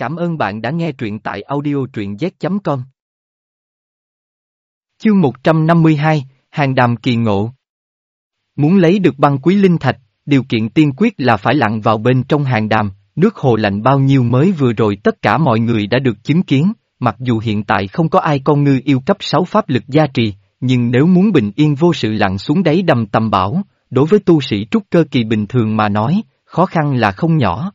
Cảm ơn bạn đã nghe truyện tại audio truyện z.com. Chương 152, Hàng đàm kỳ ngộ. Muốn lấy được băng quý linh thạch, điều kiện tiên quyết là phải lặn vào bên trong hàng đàm, nước hồ lạnh bao nhiêu mới vừa rồi tất cả mọi người đã được chứng kiến, mặc dù hiện tại không có ai con ngư yêu cấp 6 pháp lực gia trì, nhưng nếu muốn bình yên vô sự lặn xuống đáy đầm tầm bảo, đối với tu sĩ trúc cơ kỳ bình thường mà nói, khó khăn là không nhỏ.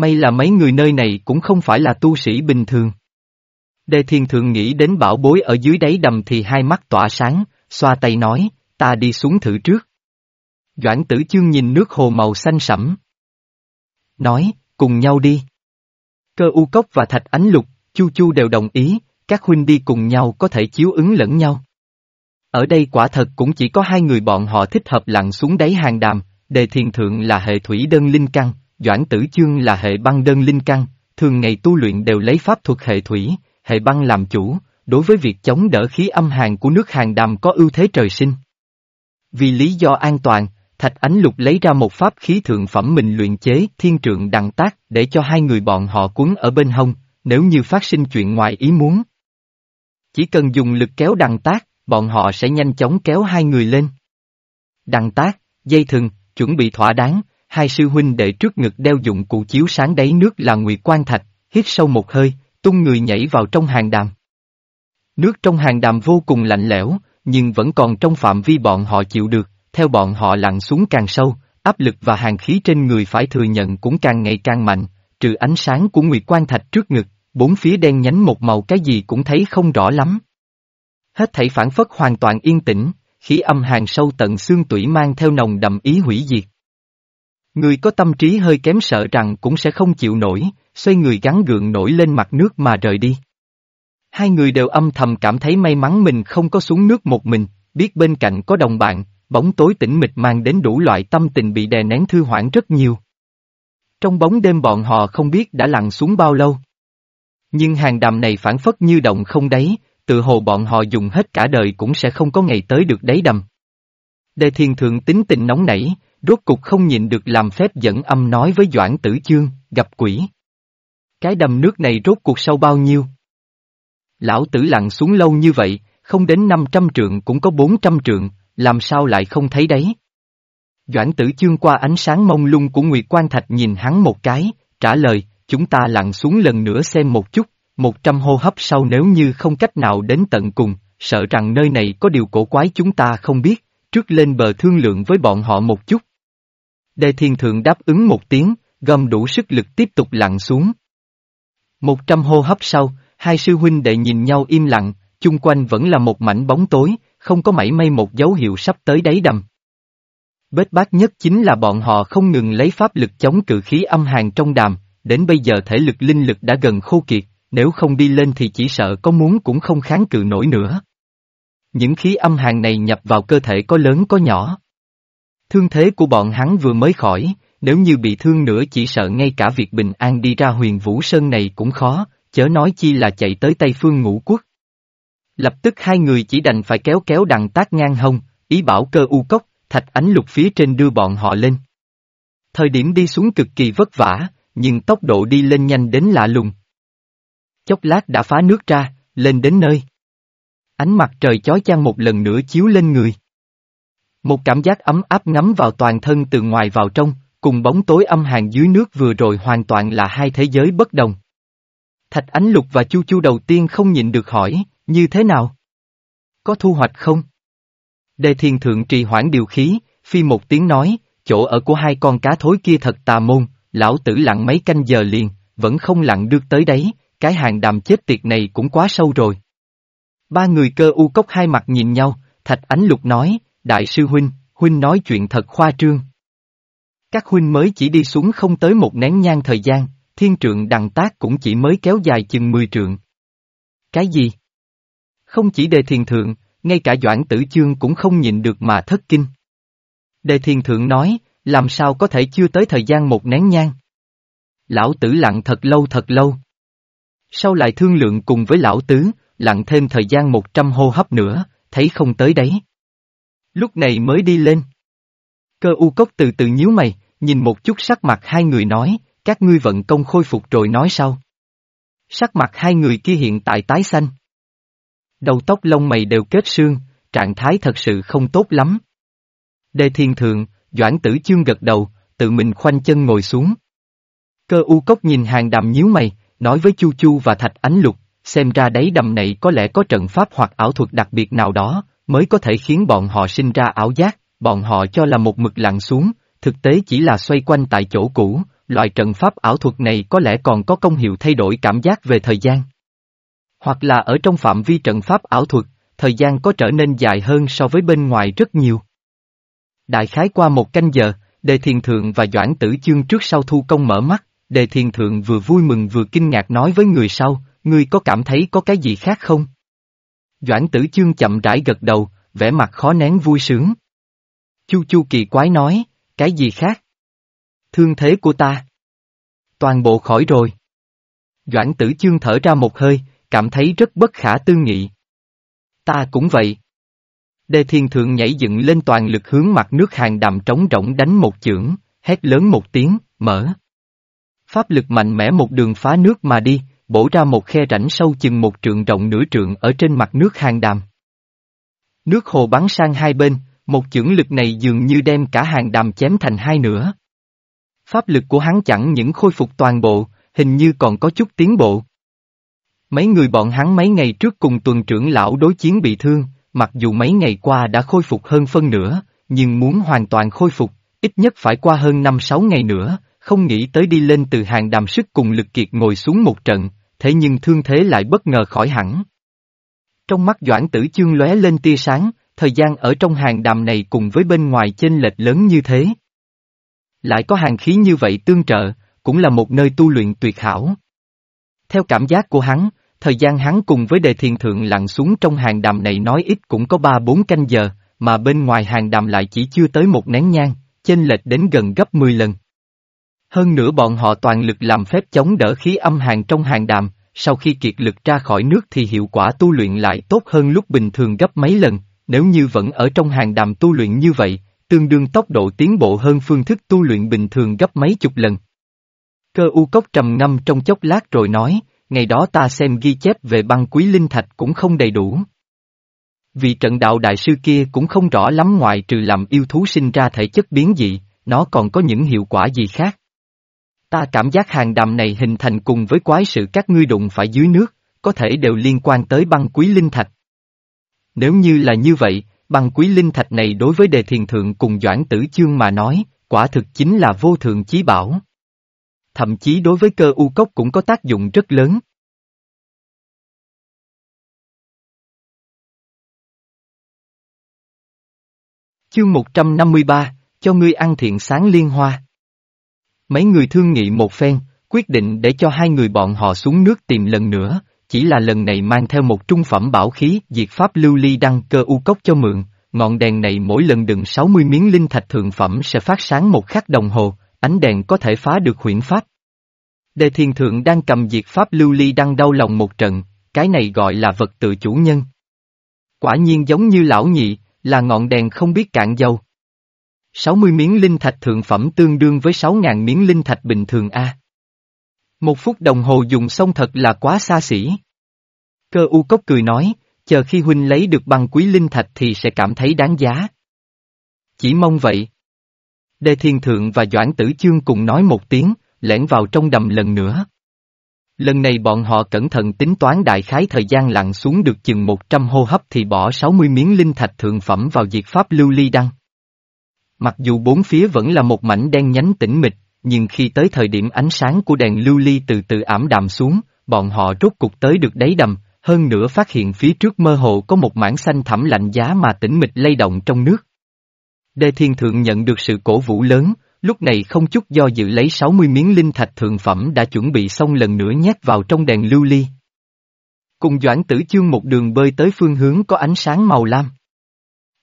May là mấy người nơi này cũng không phải là tu sĩ bình thường. Đề thiên thượng nghĩ đến bảo bối ở dưới đáy đầm thì hai mắt tỏa sáng, xoa tay nói, ta đi xuống thử trước. Doãn tử chương nhìn nước hồ màu xanh sẫm. Nói, cùng nhau đi. Cơ u cốc và thạch ánh lục, chu chu đều đồng ý, các huynh đi cùng nhau có thể chiếu ứng lẫn nhau. Ở đây quả thật cũng chỉ có hai người bọn họ thích hợp lặn xuống đáy hàng đàm, đề thiền thượng là hệ thủy đơn linh căn, Doãn Tử Chương là hệ băng đơn linh căn, thường ngày tu luyện đều lấy pháp thuật hệ thủy, hệ băng làm chủ, đối với việc chống đỡ khí âm hàng của nước hàng đàm có ưu thế trời sinh. Vì lý do an toàn, Thạch Ánh Lục lấy ra một pháp khí thượng phẩm mình luyện chế thiên trượng đằng tác để cho hai người bọn họ cuốn ở bên hông, nếu như phát sinh chuyện ngoài ý muốn. Chỉ cần dùng lực kéo đằng tác, bọn họ sẽ nhanh chóng kéo hai người lên. Đằng tác, dây thừng, chuẩn bị thỏa đáng, hai sư huynh đệ trước ngực đeo dụng cụ chiếu sáng đáy nước là Nguyệt Quan Thạch, hít sâu một hơi, tung người nhảy vào trong hàng đàm. Nước trong hàng đàm vô cùng lạnh lẽo, nhưng vẫn còn trong phạm vi bọn họ chịu được, theo bọn họ lặn xuống càng sâu, áp lực và hàng khí trên người phải thừa nhận cũng càng ngày càng mạnh, trừ ánh sáng của Nguyệt Quan Thạch trước ngực, bốn phía đen nhánh một màu cái gì cũng thấy không rõ lắm. Hết thảy phản phất hoàn toàn yên tĩnh, khí âm hàng sâu tận xương tủy mang theo nồng đậm ý hủy diệt. Người có tâm trí hơi kém sợ rằng cũng sẽ không chịu nổi, xoay người gắn gượng nổi lên mặt nước mà rời đi. Hai người đều âm thầm cảm thấy may mắn mình không có xuống nước một mình, biết bên cạnh có đồng bạn, bóng tối tĩnh mịch mang đến đủ loại tâm tình bị đè nén thư hoãn rất nhiều. Trong bóng đêm bọn họ không biết đã lặn xuống bao lâu. Nhưng hàng đàm này phản phất như động không đáy, tự hồ bọn họ dùng hết cả đời cũng sẽ không có ngày tới được đáy đầm. Đề thiên thượng tính tình nóng nảy, rốt cục không nhịn được làm phép dẫn âm nói với Doãn Tử Chương, gặp quỷ. Cái đầm nước này rốt cuộc sâu bao nhiêu? Lão tử lặn xuống lâu như vậy, không đến 500 trượng cũng có 400 trượng, làm sao lại không thấy đấy? Doãn tử chương qua ánh sáng mông lung của Nguyệt Quan Thạch nhìn hắn một cái, trả lời, chúng ta lặn xuống lần nữa xem một chút, một trăm hô hấp sau nếu như không cách nào đến tận cùng, sợ rằng nơi này có điều cổ quái chúng ta không biết, trước lên bờ thương lượng với bọn họ một chút. Đề thiên thượng đáp ứng một tiếng, gom đủ sức lực tiếp tục lặn xuống. Một trăm hô hấp sau, hai sư huynh đệ nhìn nhau im lặng, chung quanh vẫn là một mảnh bóng tối, không có mảy may một dấu hiệu sắp tới đáy đầm. Bết bát nhất chính là bọn họ không ngừng lấy pháp lực chống cự khí âm hàn trong đàm, đến bây giờ thể lực linh lực đã gần khô kiệt, nếu không đi lên thì chỉ sợ có muốn cũng không kháng cự nổi nữa. Những khí âm hàn này nhập vào cơ thể có lớn có nhỏ. Thương thế của bọn hắn vừa mới khỏi, nếu như bị thương nữa chỉ sợ ngay cả việc bình an đi ra huyền Vũ Sơn này cũng khó, chớ nói chi là chạy tới Tây Phương ngũ quốc. Lập tức hai người chỉ đành phải kéo kéo đằng tác ngang hông, ý bảo cơ u cốc, thạch ánh lục phía trên đưa bọn họ lên. Thời điểm đi xuống cực kỳ vất vả, nhưng tốc độ đi lên nhanh đến lạ lùng. Chốc lát đã phá nước ra, lên đến nơi. Ánh mặt trời chói chang một lần nữa chiếu lên người. Một cảm giác ấm áp ngắm vào toàn thân từ ngoài vào trong, cùng bóng tối âm hàn dưới nước vừa rồi hoàn toàn là hai thế giới bất đồng. Thạch Ánh Lục và Chu Chu đầu tiên không nhịn được hỏi, như thế nào? Có thu hoạch không? Đề thiền thượng trì hoãn điều khí, phi một tiếng nói, chỗ ở của hai con cá thối kia thật tà môn, lão tử lặn mấy canh giờ liền, vẫn không lặn được tới đấy, cái hàng đàm chết tiệt này cũng quá sâu rồi. Ba người cơ u cốc hai mặt nhìn nhau, Thạch Ánh Lục nói, Đại sư Huynh, Huynh nói chuyện thật khoa trương. Các Huynh mới chỉ đi xuống không tới một nén nhang thời gian, thiên trượng đằng tác cũng chỉ mới kéo dài chừng 10 trượng. Cái gì? Không chỉ đề thiền thượng, ngay cả Doãn Tử Chương cũng không nhìn được mà thất kinh. Đề thiền thượng nói, làm sao có thể chưa tới thời gian một nén nhang. Lão tử lặng thật lâu thật lâu. Sau lại thương lượng cùng với lão tứ, lặng thêm thời gian một trăm hô hấp nữa, thấy không tới đấy. Lúc này mới đi lên. Cơ u cốc từ từ nhíu mày, nhìn một chút sắc mặt hai người nói, các ngươi vận công khôi phục rồi nói sau. Sắc mặt hai người kia hiện tại tái xanh. Đầu tóc lông mày đều kết xương, trạng thái thật sự không tốt lắm. Đề thiên thượng, Doãn tử chương gật đầu, tự mình khoanh chân ngồi xuống. Cơ u cốc nhìn hàng đàm nhíu mày, nói với Chu Chu và Thạch Ánh Lục, xem ra đáy đầm này có lẽ có trận pháp hoặc ảo thuật đặc biệt nào đó, mới có thể khiến bọn họ sinh ra ảo giác, bọn họ cho là một mực lặn xuống, thực tế chỉ là xoay quanh tại chỗ cũ, loại trận pháp ảo thuật này có lẽ còn có công hiệu thay đổi cảm giác về thời gian. Hoặc là ở trong phạm vi trận pháp ảo thuật, thời gian có trở nên dài hơn so với bên ngoài rất nhiều. Đại khái qua một canh giờ, Đề Thiền Thượng và Doãn Tử Chương trước sau thu công mở mắt, Đề Thiền Thượng vừa vui mừng vừa kinh ngạc nói với người sau, ngươi có cảm thấy có cái gì khác không? Doãn Tử Chương chậm rãi gật đầu, vẻ mặt khó nén vui sướng. Chu Chu kỳ quái nói, cái gì khác? Thương thế của ta. Toàn bộ khỏi rồi. Doãn Tử Chương thở ra một hơi, cảm thấy rất bất khả tư nghị. Ta cũng vậy. Đề thiên thượng nhảy dựng lên toàn lực hướng mặt nước hàng đàm trống rỗng đánh một chưởng, hét lớn một tiếng, mở. Pháp lực mạnh mẽ một đường phá nước mà đi, bổ ra một khe rãnh sâu chừng một trượng rộng nửa trượng ở trên mặt nước hàng đàm. Nước hồ bắn sang hai bên, một chưởng lực này dường như đem cả hàng đàm chém thành hai nửa. Pháp lực của hắn chẳng những khôi phục toàn bộ, hình như còn có chút tiến bộ. Mấy người bọn hắn mấy ngày trước cùng tuần trưởng lão đối chiến bị thương, mặc dù mấy ngày qua đã khôi phục hơn phân nửa, nhưng muốn hoàn toàn khôi phục, ít nhất phải qua hơn 5-6 ngày nữa, không nghĩ tới đi lên từ hàng đàm sức cùng lực kiệt ngồi xuống một trận, thế nhưng thương thế lại bất ngờ khỏi hẳn. Trong mắt Doãn Tử Chương lóe lên tia sáng, thời gian ở trong hàng đàm này cùng với bên ngoài chênh lệch lớn như thế. Lại có hàng khí như vậy tương trợ, cũng là một nơi tu luyện tuyệt hảo. Theo cảm giác của hắn, thời gian hắn cùng với đề thiền thượng lặn xuống trong hàng đàm này nói ít cũng có ba bốn canh giờ, mà bên ngoài hàng đàm lại chỉ chưa tới một nén nhang, chênh lệch đến gần gấp 10 lần. Hơn nữa bọn họ toàn lực làm phép chống đỡ khí âm hàng trong hàng đàm, sau khi kiệt lực ra khỏi nước thì hiệu quả tu luyện lại tốt hơn lúc bình thường gấp mấy lần, nếu như vẫn ở trong hàng đàm tu luyện như vậy, tương đương tốc độ tiến bộ hơn phương thức tu luyện bình thường gấp mấy chục lần. Cơ u cốc trầm ngâm trong chốc lát rồi nói, ngày đó ta xem ghi chép về băng quý linh thạch cũng không đầy đủ. Vì trận đạo đại sư kia cũng không rõ lắm ngoại trừ làm yêu thú sinh ra thể chất biến dị, nó còn có những hiệu quả gì khác. Ta cảm giác hàng đàm này hình thành cùng với quái sự các ngươi đụng phải dưới nước, có thể đều liên quan tới băng quý linh thạch. Nếu như là như vậy, băng quý linh thạch này đối với đề thiền thượng cùng doãn tử chương mà nói, quả thực chính là vô thượng chí bảo. Thậm chí đối với cơ u cốc cũng có tác dụng rất lớn. Chương 153, cho ngươi ăn thiện sáng liên hoa. Mấy người thương nghị một phen, quyết định để cho hai người bọn họ xuống nước tìm lần nữa, chỉ là lần này mang theo một trung phẩm bảo khí diệt pháp lưu ly đăng cơ u cốc cho mượn, ngọn đèn này mỗi lần đựng 60 miếng linh thạch thượng phẩm sẽ phát sáng một khắc đồng hồ, ánh đèn có thể phá được huyễn pháp. Đề thiền thượng đang cầm diệt pháp lưu ly đăng đau lòng một trận, cái này gọi là vật tự chủ nhân. Quả nhiên giống như lão nhị, là ngọn đèn không biết cạn dầu. 60 miếng linh thạch thượng phẩm tương đương với 6.000 miếng linh thạch bình thường A. Một phút đồng hồ dùng xong thật là quá xa xỉ. Cơ u cốc cười nói, chờ khi huynh lấy được băng quý linh thạch thì sẽ cảm thấy đáng giá. Chỉ mong vậy. Đề Thiên Thượng và Doãn Tử Chương cùng nói một tiếng, lẻn vào trong đầm lần nữa. Lần này bọn họ cẩn thận tính toán đại khái thời gian lặn xuống được chừng 100 hô hấp thì bỏ 60 miếng linh thạch thượng phẩm vào diệt pháp lưu ly đăng. Mặc dù bốn phía vẫn là một mảnh đen nhánh tĩnh mịch, nhưng khi tới thời điểm ánh sáng của đèn lưu ly từ từ ảm đạm xuống, bọn họ rốt cục tới được đáy đầm, hơn nữa phát hiện phía trước mơ hồ có một mảng xanh thẳm lạnh giá mà tĩnh mịch lay động trong nước. Đê Thiên Thượng nhận được sự cổ vũ lớn, lúc này không chút do dự lấy 60 miếng linh thạch thượng phẩm đã chuẩn bị xong lần nữa nhét vào trong đèn lưu ly. Cùng Doãn Tử Chương một đường bơi tới phương hướng có ánh sáng màu lam.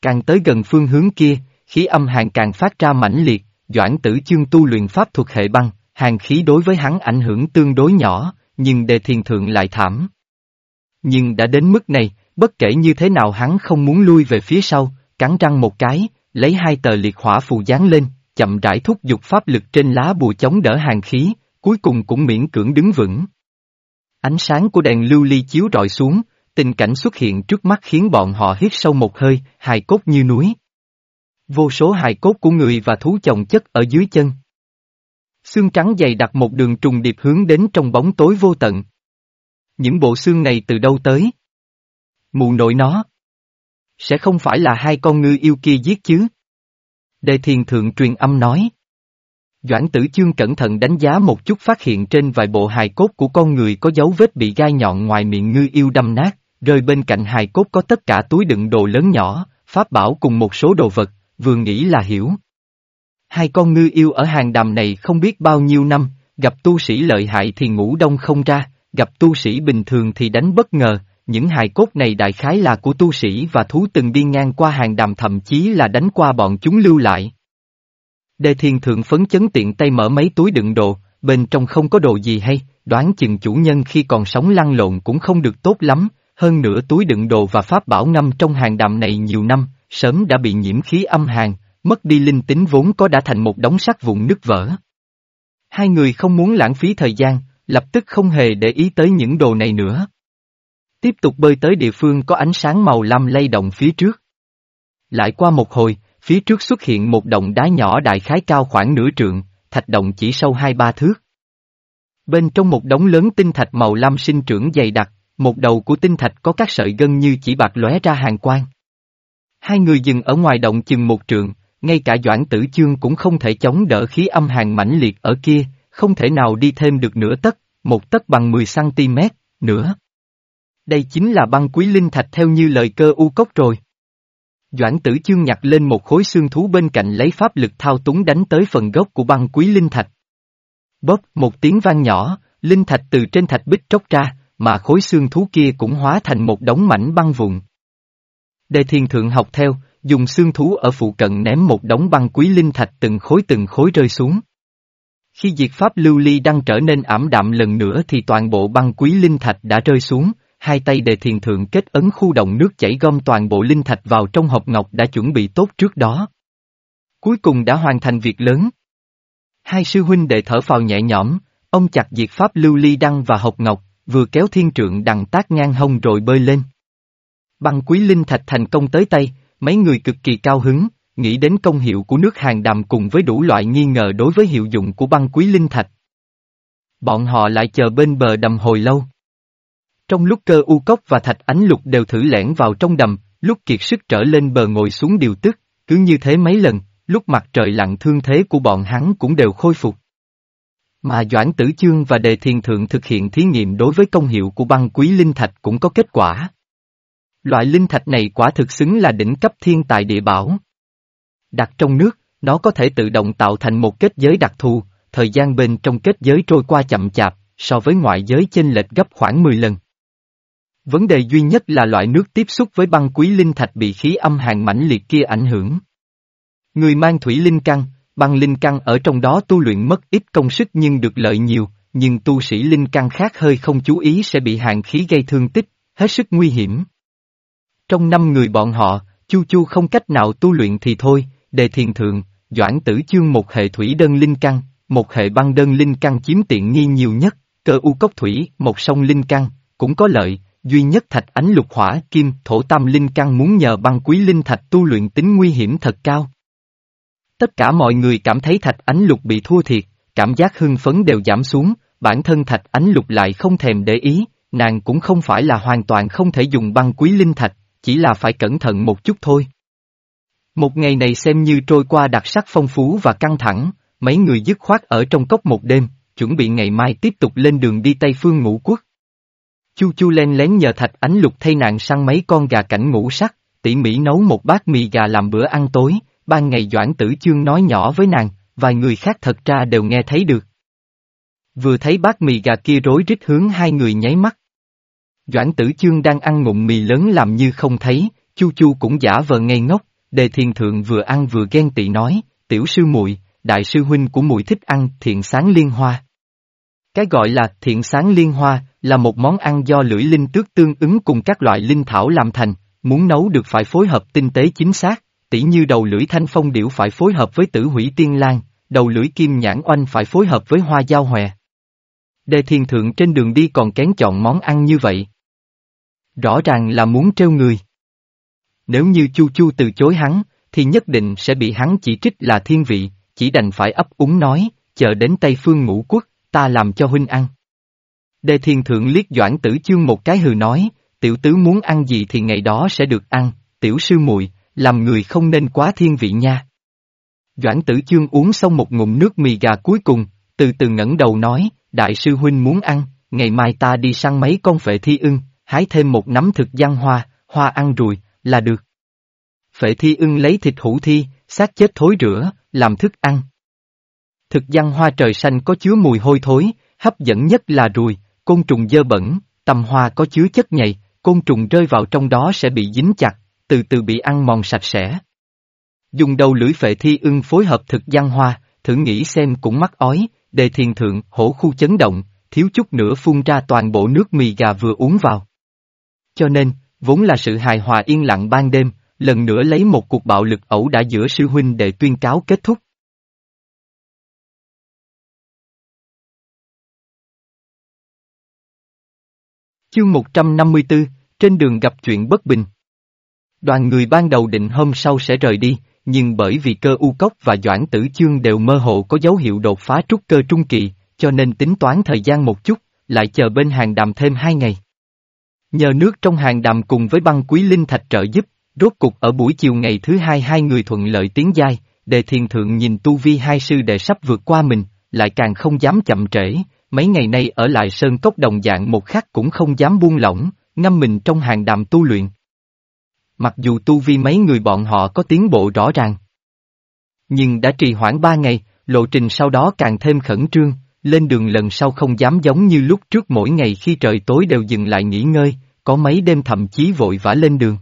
Càng tới gần phương hướng kia, khí âm hàng càng phát ra mãnh liệt, Doãn Tử Chương tu luyện pháp thuật hệ băng, hàng khí đối với hắn ảnh hưởng tương đối nhỏ, nhưng đề thiền thượng lại thảm. Nhưng đã đến mức này, bất kể như thế nào hắn không muốn lui về phía sau, cắn răng một cái, lấy hai tờ liệt hỏa phù dán lên, chậm rãi thúc giục pháp lực trên lá bùa chống đỡ hàng khí, cuối cùng cũng miễn cưỡng đứng vững. Ánh sáng của đèn lưu ly chiếu rọi xuống, tình cảnh xuất hiện trước mắt khiến bọn họ hít sâu một hơi, hài cốt như núi. Vô số hài cốt của người và thú chồng chất ở dưới chân. Xương trắng dày đặt một đường trùng điệp hướng đến trong bóng tối vô tận. Những bộ xương này từ đâu tới? Mù nội nó. Sẽ không phải là hai con ngư yêu kia giết chứ? Đề thiền thượng truyền âm nói. Doãn tử chương cẩn thận đánh giá một chút phát hiện trên vài bộ hài cốt của con người có dấu vết bị gai nhọn ngoài miệng ngư yêu đâm nát, rơi bên cạnh hài cốt có tất cả túi đựng đồ lớn nhỏ, pháp bảo cùng một số đồ vật, vừa nghĩ là hiểu. Hai con ngư yêu ở hàng đàm này không biết bao nhiêu năm, gặp tu sĩ lợi hại thì ngủ đông không ra, gặp tu sĩ bình thường thì đánh bất ngờ, những hài cốt này đại khái là của tu sĩ và thú từng đi ngang qua hàng đàm thậm chí là đánh qua bọn chúng lưu lại. Đề thiền thượng phấn chấn tiện tay mở mấy túi đựng đồ, bên trong không có đồ gì hay, đoán chừng chủ nhân khi còn sống lăn lộn cũng không được tốt lắm, hơn nữa túi đựng đồ và pháp bảo ngâm trong hàng đàm này nhiều năm, sớm đã bị nhiễm khí âm hàn, mất đi linh tính vốn có đã thành một đống sắt vụn nứt vỡ. Hai người không muốn lãng phí thời gian, lập tức không hề để ý tới những đồ này nữa. Tiếp tục bơi tới địa phương có ánh sáng màu lam lay động phía trước. Lại qua một hồi, phía trước xuất hiện một động đá nhỏ đại khái cao khoảng nửa trượng, thạch động chỉ sâu hai ba thước. Bên trong một đống lớn tinh thạch màu lam sinh trưởng dày đặc, một đầu của tinh thạch có các sợi gân như chỉ bạc lóe ra hàng quang. Hai người dừng ở ngoài động chừng một trượng, ngay cả Doãn Tử Chương cũng không thể chống đỡ khí âm hàng mãnh liệt ở kia, không thể nào đi thêm được nửa tấc, một tấc bằng 10cm, nữa. Đây chính là băng quý linh thạch theo như lời cơ u cốc rồi. Doãn tử chương nhặt lên một khối xương thú bên cạnh lấy pháp lực thao túng đánh tới phần gốc của băng quý linh thạch. Bóp một tiếng vang nhỏ, linh thạch từ trên thạch bích tróc ra, mà khối xương thú kia cũng hóa thành một đống mảnh băng vụn. Đề thiền thượng học theo, dùng xương thú ở phụ cận ném một đống băng quý linh thạch từng khối từng khối rơi xuống. Khi diệt pháp lưu ly đang trở nên ảm đạm lần nữa thì toàn bộ băng quý linh thạch đã rơi xuống, hai tay đề thiền thượng kết ấn khu động nước chảy gom toàn bộ linh thạch vào trong hộp ngọc đã chuẩn bị tốt trước đó. Cuối cùng đã hoàn thành việc lớn. Hai sư huynh đệ thở phào nhẹ nhõm, ông chặt diệt pháp lưu ly đăng và hộp ngọc, vừa kéo thiên trượng đằng tác ngang hông rồi bơi lên. Băng quý linh thạch thành công tới tay, mấy người cực kỳ cao hứng, nghĩ đến công hiệu của nước hàng đàm cùng với đủ loại nghi ngờ đối với hiệu dụng của băng quý linh thạch. Bọn họ lại chờ bên bờ đầm hồi lâu. Trong lúc cơ u cốc và thạch ánh lục đều thử lẻn vào trong đầm, lúc kiệt sức trở lên bờ ngồi xuống điều tức, cứ như thế mấy lần, lúc mặt trời lặn thương thế của bọn hắn cũng đều khôi phục. Mà Doãn Tử Chương và Đề Thiền Thượng thực hiện thí nghiệm đối với công hiệu của băng quý linh thạch cũng có kết quả. Loại linh thạch này quả thực xứng là đỉnh cấp thiên tài địa bảo. Đặt trong nước, nó có thể tự động tạo thành một kết giới đặc thù, thời gian bên trong kết giới trôi qua chậm chạp, so với ngoại giới chênh lệch gấp khoảng 10 lần. Vấn đề duy nhất là loại nước tiếp xúc với băng quý linh thạch bị khí âm hàng mãnh liệt kia ảnh hưởng. Người mang thủy linh căn, băng linh căn ở trong đó tu luyện mất ít công sức nhưng được lợi nhiều, nhưng tu sĩ linh căn khác hơi không chú ý sẽ bị hàng khí gây thương tích, hết sức nguy hiểm. Trong năm người bọn họ, Chu Chu không cách nào tu luyện thì thôi, đề thiền thượng, Doãn Tử Chương một hệ thủy đơn linh căn, một hệ băng đơn linh căn chiếm tiện nghi nhiều nhất, cơ u cốc thủy, một sông linh căn, cũng có lợi, duy nhất thạch ánh lục hỏa kim thổ tam linh căn muốn nhờ băng quý linh thạch tu luyện tính nguy hiểm thật cao. Tất cả mọi người cảm thấy thạch ánh lục bị thua thiệt, cảm giác hưng phấn đều giảm xuống, bản thân thạch ánh lục lại không thèm để ý, nàng cũng không phải là hoàn toàn không thể dùng băng quý linh thạch, chỉ là phải cẩn thận một chút thôi. Một ngày này xem như trôi qua đặc sắc phong phú và căng thẳng, mấy người dứt khoát ở trong cốc một đêm, chuẩn bị ngày mai tiếp tục lên đường đi Tây Phương ngũ quốc. Chu Chu len lén nhờ thạch ánh lục thay nạn săn mấy con gà cảnh ngũ sắc, tỉ mỉ nấu một bát mì gà làm bữa ăn tối, ban ngày Doãn Tử Chương nói nhỏ với nàng, vài người khác thật ra đều nghe thấy được. Vừa thấy bát mì gà kia rối rít hướng hai người nháy mắt. Doãn Tử Chương đang ăn ngụm mì lớn làm như không thấy, Chu Chu cũng giả vờ ngây ngốc, đề thiền thượng vừa ăn vừa ghen tị nói, tiểu sư muội, đại sư huynh của muội thích ăn thiện sáng liên hoa. Cái gọi là thiện sáng liên hoa, là một món ăn do lưỡi linh tước tương ứng cùng các loại linh thảo làm thành, muốn nấu được phải phối hợp tinh tế chính xác, tỉ như đầu lưỡi thanh phong điểu phải phối hợp với tử hủy tiên lan, đầu lưỡi kim nhãn oanh phải phối hợp với hoa giao hòe. Đề thiền thượng trên đường đi còn kén chọn món ăn như vậy. Rõ ràng là muốn trêu người. Nếu như Chu Chu từ chối hắn, thì nhất định sẽ bị hắn chỉ trích là thiên vị, chỉ đành phải ấp úng nói, chờ đến Tây Phương ngũ quốc, ta làm cho huynh ăn. Đề thiên thượng liếc Doãn Tử Chương một cái hừ nói, tiểu tứ muốn ăn gì thì ngày đó sẽ được ăn, tiểu sư muội làm người không nên quá thiên vị nha. Doãn Tử Chương uống xong một ngụm nước mì gà cuối cùng, từ từ ngẩng đầu nói, đại sư huynh muốn ăn, ngày mai ta đi săn mấy con phệ thi ưng, hái thêm một nắm thực văn hoa, hoa ăn ruồi là được. Phệ thi ưng lấy thịt hủ thi, xác chết thối rửa, làm thức ăn. Thực văn hoa trời xanh có chứa mùi hôi thối, hấp dẫn nhất là ruồi, côn trùng dơ bẩn, tầm hoa có chứa chất nhầy, côn trùng rơi vào trong đó sẽ bị dính chặt, từ từ bị ăn mòn sạch sẽ. Dùng đầu lưỡi phệ thi ưng phối hợp thực văn hoa, thử nghĩ xem cũng mắc ói, đề thiền thượng, hổ khu chấn động, thiếu chút nữa phun ra toàn bộ nước mì gà vừa uống vào. Cho nên, vốn là sự hài hòa yên lặng ban đêm, lần nữa lấy một cuộc bạo lực ẩu đã giữa sư huynh để tuyên cáo kết thúc. Chương 154, trên đường gặp chuyện bất bình. Đoàn người ban đầu định hôm sau sẽ rời đi, nhưng bởi vì cơ u cốc và doãn tử chương đều mơ hồ có dấu hiệu đột phá trúc cơ trung kỳ, cho nên tính toán thời gian một chút, lại chờ bên hàng đàm thêm hai ngày. Nhờ nước trong hàng đàm cùng với băng quý linh thạch trợ giúp, rốt cục ở buổi chiều ngày thứ hai hai người thuận lợi tiến giai, đề thiền thượng nhìn tu vi hai sư đệ sắp vượt qua mình, lại càng không dám chậm trễ, mấy ngày nay ở lại sơn cốc đồng dạng một khắc cũng không dám buông lỏng, ngâm mình trong hàng đàm tu luyện. Mặc dù tu vi mấy người bọn họ có tiến bộ rõ ràng. Nhưng đã trì hoãn ba ngày, lộ trình sau đó càng thêm khẩn trương, lên đường lần sau không dám giống như lúc trước mỗi ngày khi trời tối đều dừng lại nghỉ ngơi, có mấy đêm thậm chí vội vã lên đường.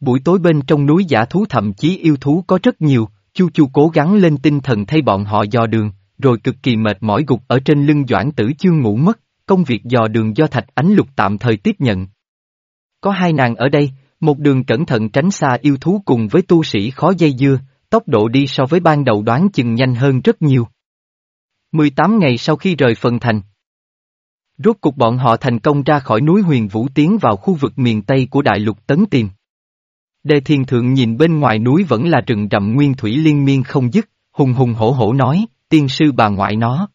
Buổi tối bên trong núi giả thú thậm chí yêu thú có rất nhiều, Chu Chu cố gắng lên tinh thần thay bọn họ dò đường, rồi cực kỳ mệt mỏi gục ở trên lưng Doãn Tử Chương ngủ mất, công việc dò đường do Thạch Ánh Lục tạm thời tiếp nhận. Có hai nàng ở đây, một đường cẩn thận tránh xa yêu thú cùng với tu sĩ khó dây dưa, tốc độ đi so với ban đầu đoán chừng nhanh hơn rất nhiều. 18 ngày sau khi rời phần thành. Rốt cục bọn họ thành công ra khỏi núi huyền vũ tiến vào khu vực miền Tây của đại lục Tấn Tiềm. Đề thiền thượng nhìn bên ngoài núi vẫn là rừng rậm nguyên thủy liên miên không dứt, hùng hùng hổ hổ nói, tiên sư bà ngoại nó.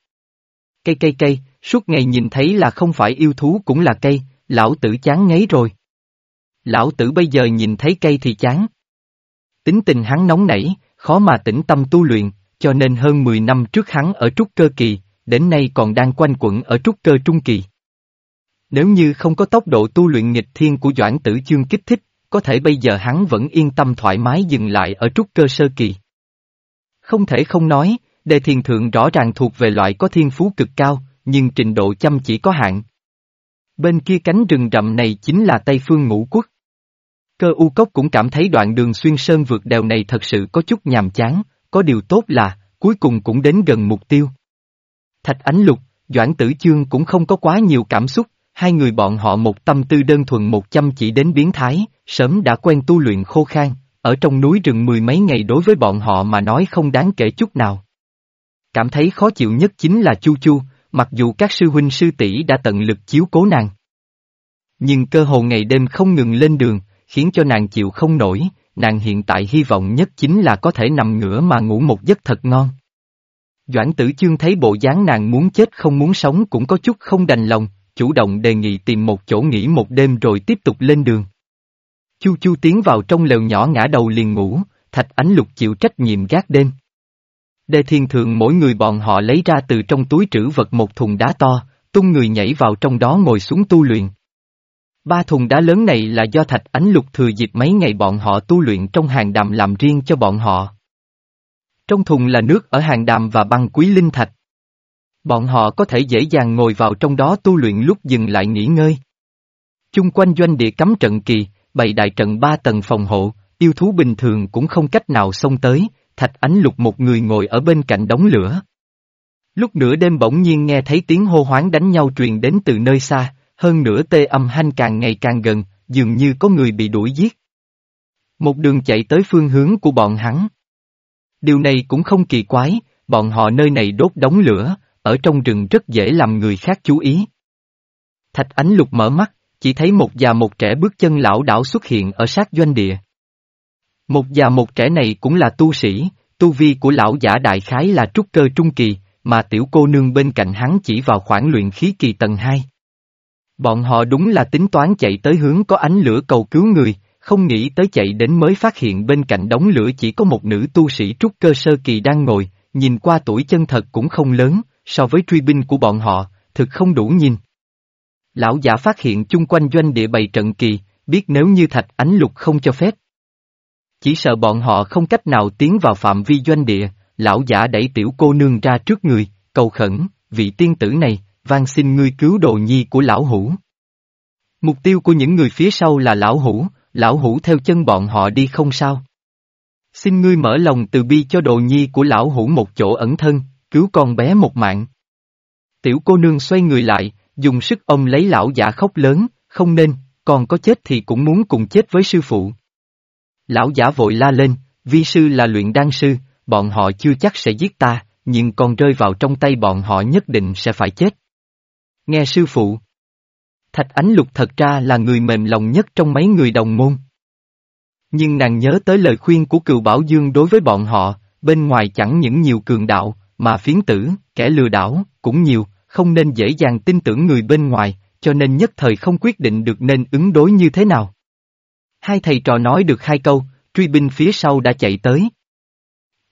Cây cây cây, suốt ngày nhìn thấy là không phải yêu thú cũng là cây, lão tử chán ngấy rồi. Lão tử bây giờ nhìn thấy cây thì chán. Tính tình hắn nóng nảy, khó mà tĩnh tâm tu luyện, cho nên hơn 10 năm trước hắn ở trúc cơ kỳ, đến nay còn đang quanh quẩn ở trúc cơ trung kỳ. Nếu như không có tốc độ tu luyện nghịch thiên của Doãn Tử Chương kích thích, có thể bây giờ hắn vẫn yên tâm thoải mái dừng lại ở trúc cơ sơ kỳ. Không thể không nói, đề thiền thượng rõ ràng thuộc về loại có thiên phú cực cao, nhưng trình độ chăm chỉ có hạn. Bên kia cánh rừng rậm này chính là Tây Phương Ngũ Quốc. Cơ u cốc cũng cảm thấy đoạn đường xuyên sơn vượt đèo này thật sự có chút nhàm chán, có điều tốt là, cuối cùng cũng đến gần mục tiêu. Thạch Ánh Lục, Doãn Tử Chương cũng không có quá nhiều cảm xúc, hai người bọn họ một tâm tư đơn thuần một chăm chỉ đến biến thái, sớm đã quen tu luyện khô khan, ở trong núi rừng mười mấy ngày đối với bọn họ mà nói không đáng kể chút nào. Cảm thấy khó chịu nhất chính là Chu Chu, mặc dù các sư huynh sư tỷ đã tận lực chiếu cố nàng. Nhưng cơ hồ ngày đêm không ngừng lên đường, khiến cho nàng chịu không nổi, nàng hiện tại hy vọng nhất chính là có thể nằm ngửa mà ngủ một giấc thật ngon. Doãn tử chương thấy bộ dáng nàng muốn chết không muốn sống cũng có chút không đành lòng, chủ động đề nghị tìm một chỗ nghỉ một đêm rồi tiếp tục lên đường. Chu chu tiến vào trong lều nhỏ ngã đầu liền ngủ, thạch ánh lục chịu trách nhiệm gác đêm. Đề thiên thượng mỗi người bọn họ lấy ra từ trong túi trữ vật một thùng đá to, tung người nhảy vào trong đó ngồi xuống tu luyện. Ba thùng đá lớn này là do thạch ánh lục thừa dịp mấy ngày bọn họ tu luyện trong hàng đàm làm riêng cho bọn họ. Trong thùng là nước ở hàng đàm và băng quý linh thạch. Bọn họ có thể dễ dàng ngồi vào trong đó tu luyện lúc dừng lại nghỉ ngơi. Chung quanh doanh địa cắm trận kỳ, bày đại trận ba tầng phòng hộ, yêu thú bình thường cũng không cách nào xông tới, thạch ánh lục một người ngồi ở bên cạnh đống lửa. Lúc nửa đêm bỗng nhiên nghe thấy tiếng hô hoáng đánh nhau truyền đến từ nơi xa, hơn nữa tê âm hanh càng ngày càng gần, dường như có người bị đuổi giết. Một đường chạy tới phương hướng của bọn hắn. Điều này cũng không kỳ quái, bọn họ nơi này đốt đống lửa, ở trong rừng rất dễ làm người khác chú ý. Thạch Ánh Lục mở mắt, chỉ thấy một già một trẻ bước chân lão đảo xuất hiện ở sát doanh địa. Một già một trẻ này cũng là tu sĩ, tu vi của lão giả đại khái là trúc cơ trung kỳ, mà tiểu cô nương bên cạnh hắn chỉ vào khoảng luyện khí kỳ tầng 2. Bọn họ đúng là tính toán chạy tới hướng có ánh lửa cầu cứu người, không nghĩ tới chạy đến mới phát hiện bên cạnh đống lửa chỉ có một nữ tu sĩ trúc cơ sơ kỳ đang ngồi, nhìn qua tuổi chân thật cũng không lớn, so với truy binh của bọn họ, thực không đủ nhìn. Lão giả phát hiện chung quanh doanh địa bày trận kỳ, biết nếu như thạch ánh lục không cho phép. Chỉ sợ bọn họ không cách nào tiến vào phạm vi doanh địa, lão giả đẩy tiểu cô nương ra trước người, cầu khẩn, vị tiên tử này, van xin ngươi cứu đồ nhi của lão hủ. Mục tiêu của những người phía sau là lão hủ, lão hủ theo chân bọn họ đi không sao. Xin ngươi mở lòng từ bi cho đồ nhi của lão hủ một chỗ ẩn thân, cứu con bé một mạng. Tiểu cô nương xoay người lại, dùng sức ông lấy lão giả khóc lớn, không nên, còn có chết thì cũng muốn cùng chết với sư phụ. Lão giả vội la lên, vi sư là luyện đan sư, bọn họ chưa chắc sẽ giết ta, nhưng còn rơi vào trong tay bọn họ nhất định sẽ phải chết. Nghe sư phụ. Thạch Ánh Lục thật ra là người mềm lòng nhất trong mấy người đồng môn. Nhưng nàng nhớ tới lời khuyên của cựu Bảo Dương đối với bọn họ, bên ngoài chẳng những nhiều cường đạo, mà phiến tử, kẻ lừa đảo, cũng nhiều, không nên dễ dàng tin tưởng người bên ngoài, cho nên nhất thời không quyết định được nên ứng đối như thế nào. Hai thầy trò nói được hai câu, truy binh phía sau đã chạy tới.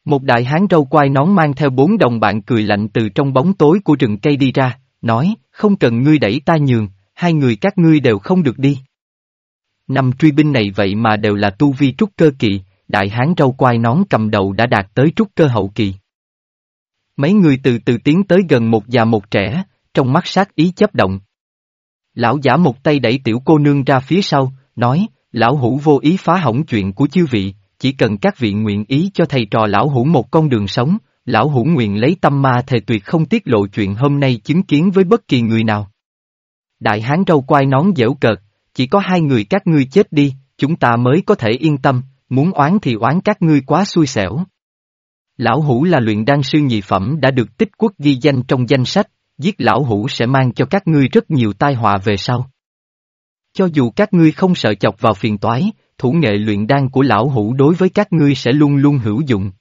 Một đại hán râu quai nón mang theo bốn đồng bạn cười lạnh từ trong bóng tối của rừng cây đi ra, nói, không cần ngươi đẩy ta nhường, hai người các ngươi đều không được đi. Năm truy binh này vậy mà đều là tu vi trúc cơ kỳ, đại hán râu quai nón cầm đầu đã đạt tới trúc cơ hậu kỳ. Mấy người từ từ tiến tới gần một già một trẻ, trong mắt sát ý chấp động. Lão giả một tay đẩy tiểu cô nương ra phía sau, nói, lão hủ vô ý phá hỏng chuyện của chư vị, chỉ cần các vị nguyện ý cho thầy trò lão hủ một con đường sống, lão hủ nguyện lấy tâm ma thề tuyệt không tiết lộ chuyện hôm nay chứng kiến với bất kỳ người nào. Đại hán râu quai nón dễu cợt, chỉ có hai người các ngươi chết đi, chúng ta mới có thể yên tâm, muốn oán thì oán các ngươi quá xui xẻo. Lão hủ là luyện đan sư nhị phẩm đã được tích quốc ghi danh trong danh sách, giết lão hủ sẽ mang cho các ngươi rất nhiều tai họa về sau. Cho dù các ngươi không sợ chọc vào phiền toái, thủ nghệ luyện đan của lão hủ đối với các ngươi sẽ luôn luôn hữu dụng.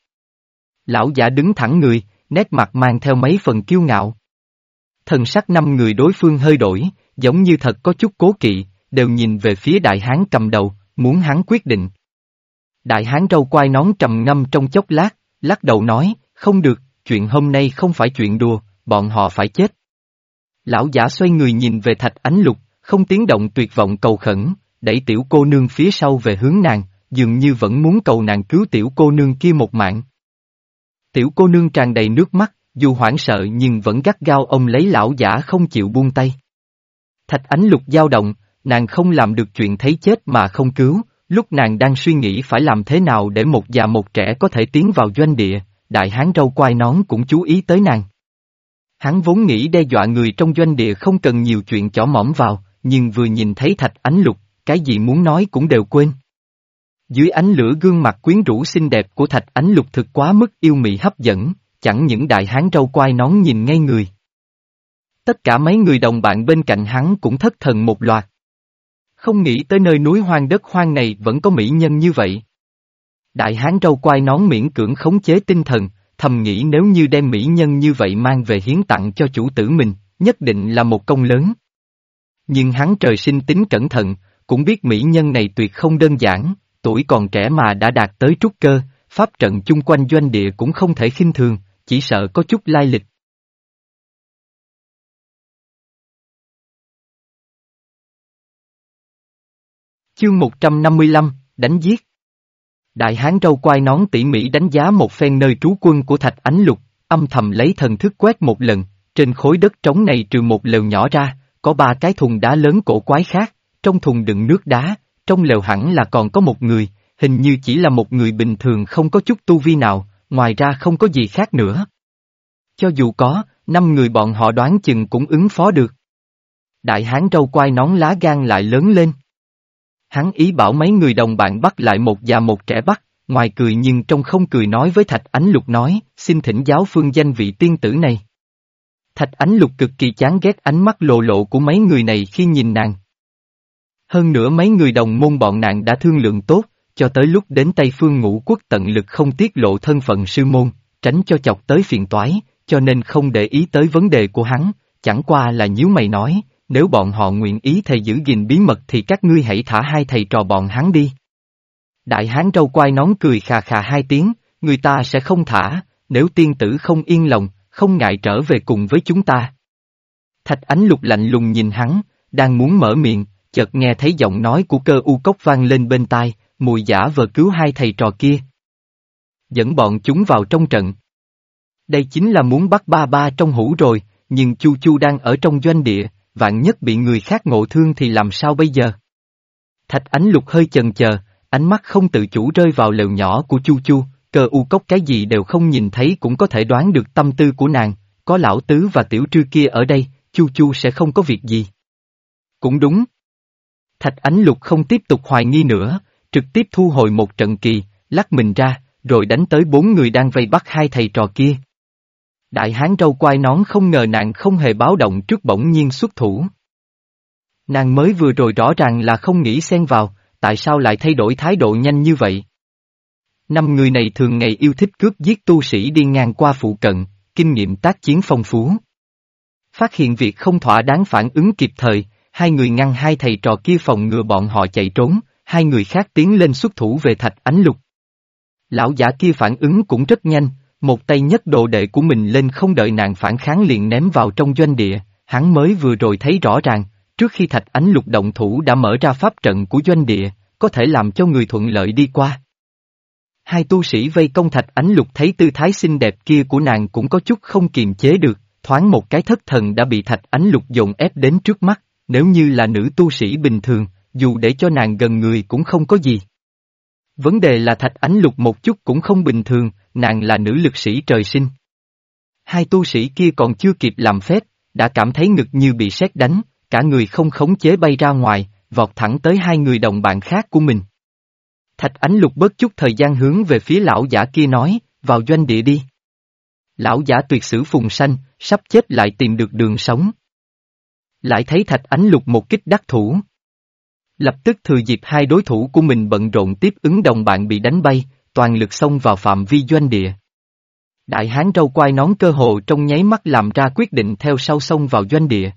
Lão giả đứng thẳng người, nét mặt mang theo mấy phần kiêu ngạo. Thần sắc năm người đối phương hơi đổi, giống như thật có chút cố kỵ, đều nhìn về phía đại hán cầm đầu, muốn hắn quyết định. Đại hán râu quai nón trầm ngâm trong chốc lát, lắc đầu nói, không được, chuyện hôm nay không phải chuyện đùa, bọn họ phải chết. Lão giả xoay người nhìn về thạch ánh lục, không tiếng động tuyệt vọng cầu khẩn, đẩy tiểu cô nương phía sau về hướng nàng, dường như vẫn muốn cầu nàng cứu tiểu cô nương kia một mạng. Tiểu cô nương tràn đầy nước mắt, dù hoảng sợ nhưng vẫn gắt gao ông lấy lão giả không chịu buông tay. Thạch ánh lục dao động, nàng không làm được chuyện thấy chết mà không cứu, lúc nàng đang suy nghĩ phải làm thế nào để một già một trẻ có thể tiến vào doanh địa, đại hán râu quai nón cũng chú ý tới nàng. Hắn vốn nghĩ đe dọa người trong doanh địa không cần nhiều chuyện chỏ mỏm vào, nhưng vừa nhìn thấy thạch ánh lục, cái gì muốn nói cũng đều quên. Dưới ánh lửa gương mặt quyến rũ xinh đẹp của thạch ánh lục thực quá mức yêu mị hấp dẫn, chẳng những đại hán râu quai nón nhìn ngay người. Tất cả mấy người đồng bạn bên cạnh hắn cũng thất thần một loạt. Không nghĩ tới nơi núi hoang đất hoang này vẫn có mỹ nhân như vậy. Đại hán râu quai nón miễn cưỡng khống chế tinh thần, thầm nghĩ nếu như đem mỹ nhân như vậy mang về hiến tặng cho chủ tử mình, nhất định là một công lớn. Nhưng hắn trời sinh tính cẩn thận, cũng biết mỹ nhân này tuyệt không đơn giản, tuổi còn trẻ mà đã đạt tới trúc cơ, pháp trận chung quanh doanh địa cũng không thể khinh thường, chỉ sợ có chút lai lịch. Chương 155, đánh giết. Đại hán râu quai nón tỉ mỉ đánh giá một phen nơi trú quân của thạch ánh lục, âm thầm lấy thần thức quét một lần, trên khối đất trống này trừ một lều nhỏ ra, có ba cái thùng đá lớn cổ quái khác, trong thùng đựng nước đá, trong lều hẳn là còn có một người, hình như chỉ là một người bình thường không có chút tu vi nào, ngoài ra không có gì khác nữa. Cho dù có, năm người bọn họ đoán chừng cũng ứng phó được. Đại hán râu quai nón lá gan lại lớn lên. Hắn ý bảo mấy người đồng bạn bắt lại một già một trẻ bắt, ngoài cười nhưng trong không cười nói với Thạch Ánh Lục nói, xin thỉnh giáo phương danh vị tiên tử này. Thạch Ánh Lục cực kỳ chán ghét ánh mắt lộ lộ của mấy người này khi nhìn nàng. Hơn nữa mấy người đồng môn bọn nạn đã thương lượng tốt, cho tới lúc đến Tây Phương ngũ quốc tận lực không tiết lộ thân phận sư môn, tránh cho chọc tới phiền toái, cho nên không để ý tới vấn đề của hắn, chẳng qua là nhíu mày nói, nếu bọn họ nguyện ý thầy giữ gìn bí mật thì các ngươi hãy thả hai thầy trò bọn hắn đi. Đại hán râu quai nón cười khà khà hai tiếng, người ta sẽ không thả, nếu tiên tử không yên lòng, không ngại trở về cùng với chúng ta. Thạch ánh lục lạnh lùng nhìn hắn, đang muốn mở miệng, chợt nghe thấy giọng nói của cơ u cốc vang lên bên tai, mùi giả vờ cứu hai thầy trò kia. Dẫn bọn chúng vào trong trận. Đây chính là muốn bắt ba ba trong hũ rồi, nhưng Chu Chu đang ở trong doanh địa, vạn nhất bị người khác ngộ thương thì làm sao bây giờ? Thạch ánh lục hơi chần chờ, ánh mắt không tự chủ rơi vào lều nhỏ của Chu Chu, cơ u cốc cái gì đều không nhìn thấy cũng có thể đoán được tâm tư của nàng, có lão tứ và tiểu trư kia ở đây, Chu Chu sẽ không có việc gì. Cũng đúng. Thạch ánh lục không tiếp tục hoài nghi nữa, trực tiếp thu hồi một trận kỳ, lắc mình ra, rồi đánh tới bốn người đang vây bắt hai thầy trò kia. Đại hán râu quai nón không ngờ nàng không hề báo động trước bỗng nhiên xuất thủ. Nàng mới vừa rồi rõ ràng là không nghĩ xen vào, tại sao lại thay đổi thái độ nhanh như vậy? Năm người này thường ngày yêu thích cướp giết tu sĩ đi ngang qua phụ cận, kinh nghiệm tác chiến phong phú. Phát hiện việc không thỏa đáng phản ứng kịp thời, hai người ngăn hai thầy trò kia phòng ngừa bọn họ chạy trốn, hai người khác tiến lên xuất thủ về thạch ánh lục. Lão giả kia phản ứng cũng rất nhanh, một tay nhất độ đệ của mình lên không đợi nàng phản kháng liền ném vào trong doanh địa, hắn mới vừa rồi thấy rõ ràng, trước khi thạch ánh lục động thủ đã mở ra pháp trận của doanh địa, có thể làm cho người thuận lợi đi qua. Hai tu sĩ vây công thạch ánh lục thấy tư thái xinh đẹp kia của nàng cũng có chút không kiềm chế được, thoáng một cái thất thần đã bị thạch ánh lục dồn ép đến trước mắt, nếu như là nữ tu sĩ bình thường, dù để cho nàng gần người cũng không có gì. Vấn đề là thạch ánh lục một chút cũng không bình thường, nàng là nữ lực sĩ trời sinh. Hai tu sĩ kia còn chưa kịp làm phép, đã cảm thấy ngực như bị sét đánh, cả người không khống chế bay ra ngoài, vọt thẳng tới hai người đồng bạn khác của mình. Thạch ánh lục bớt chút thời gian hướng về phía lão giả kia nói, vào doanh địa đi. Lão giả tuyệt sử phùng sanh, sắp chết lại tìm được đường sống. Lại thấy thạch ánh lục một kích đắc thủ. Lập tức thừa dịp hai đối thủ của mình bận rộn tiếp ứng đồng bạn bị đánh bay, toàn lực xông vào phạm vi doanh địa. Đại hán râu quai nón cơ hồ trong nháy mắt làm ra quyết định theo sau xông vào doanh địa.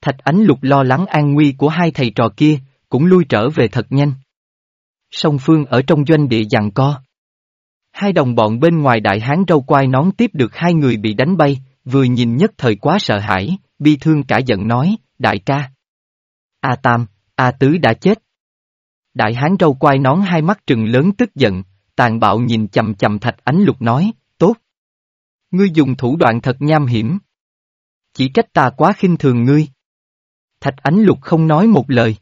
Thạch ánh lục lo lắng an nguy của hai thầy trò kia, cũng lui trở về thật nhanh. Song phương ở trong doanh địa giằng co. Hai đồng bọn bên ngoài đại hán râu quai nón tiếp được hai người bị đánh bay, vừa nhìn nhất thời quá sợ hãi, bi thương cả giận nói, đại ca. A Tam, A Tứ đã chết. Đại hán râu quai nón hai mắt trừng lớn tức giận, tàn bạo nhìn chầm chầm thạch ánh lục nói, tốt. Ngươi dùng thủ đoạn thật nham hiểm. Chỉ trách ta quá khinh thường ngươi. Thạch ánh lục không nói một lời.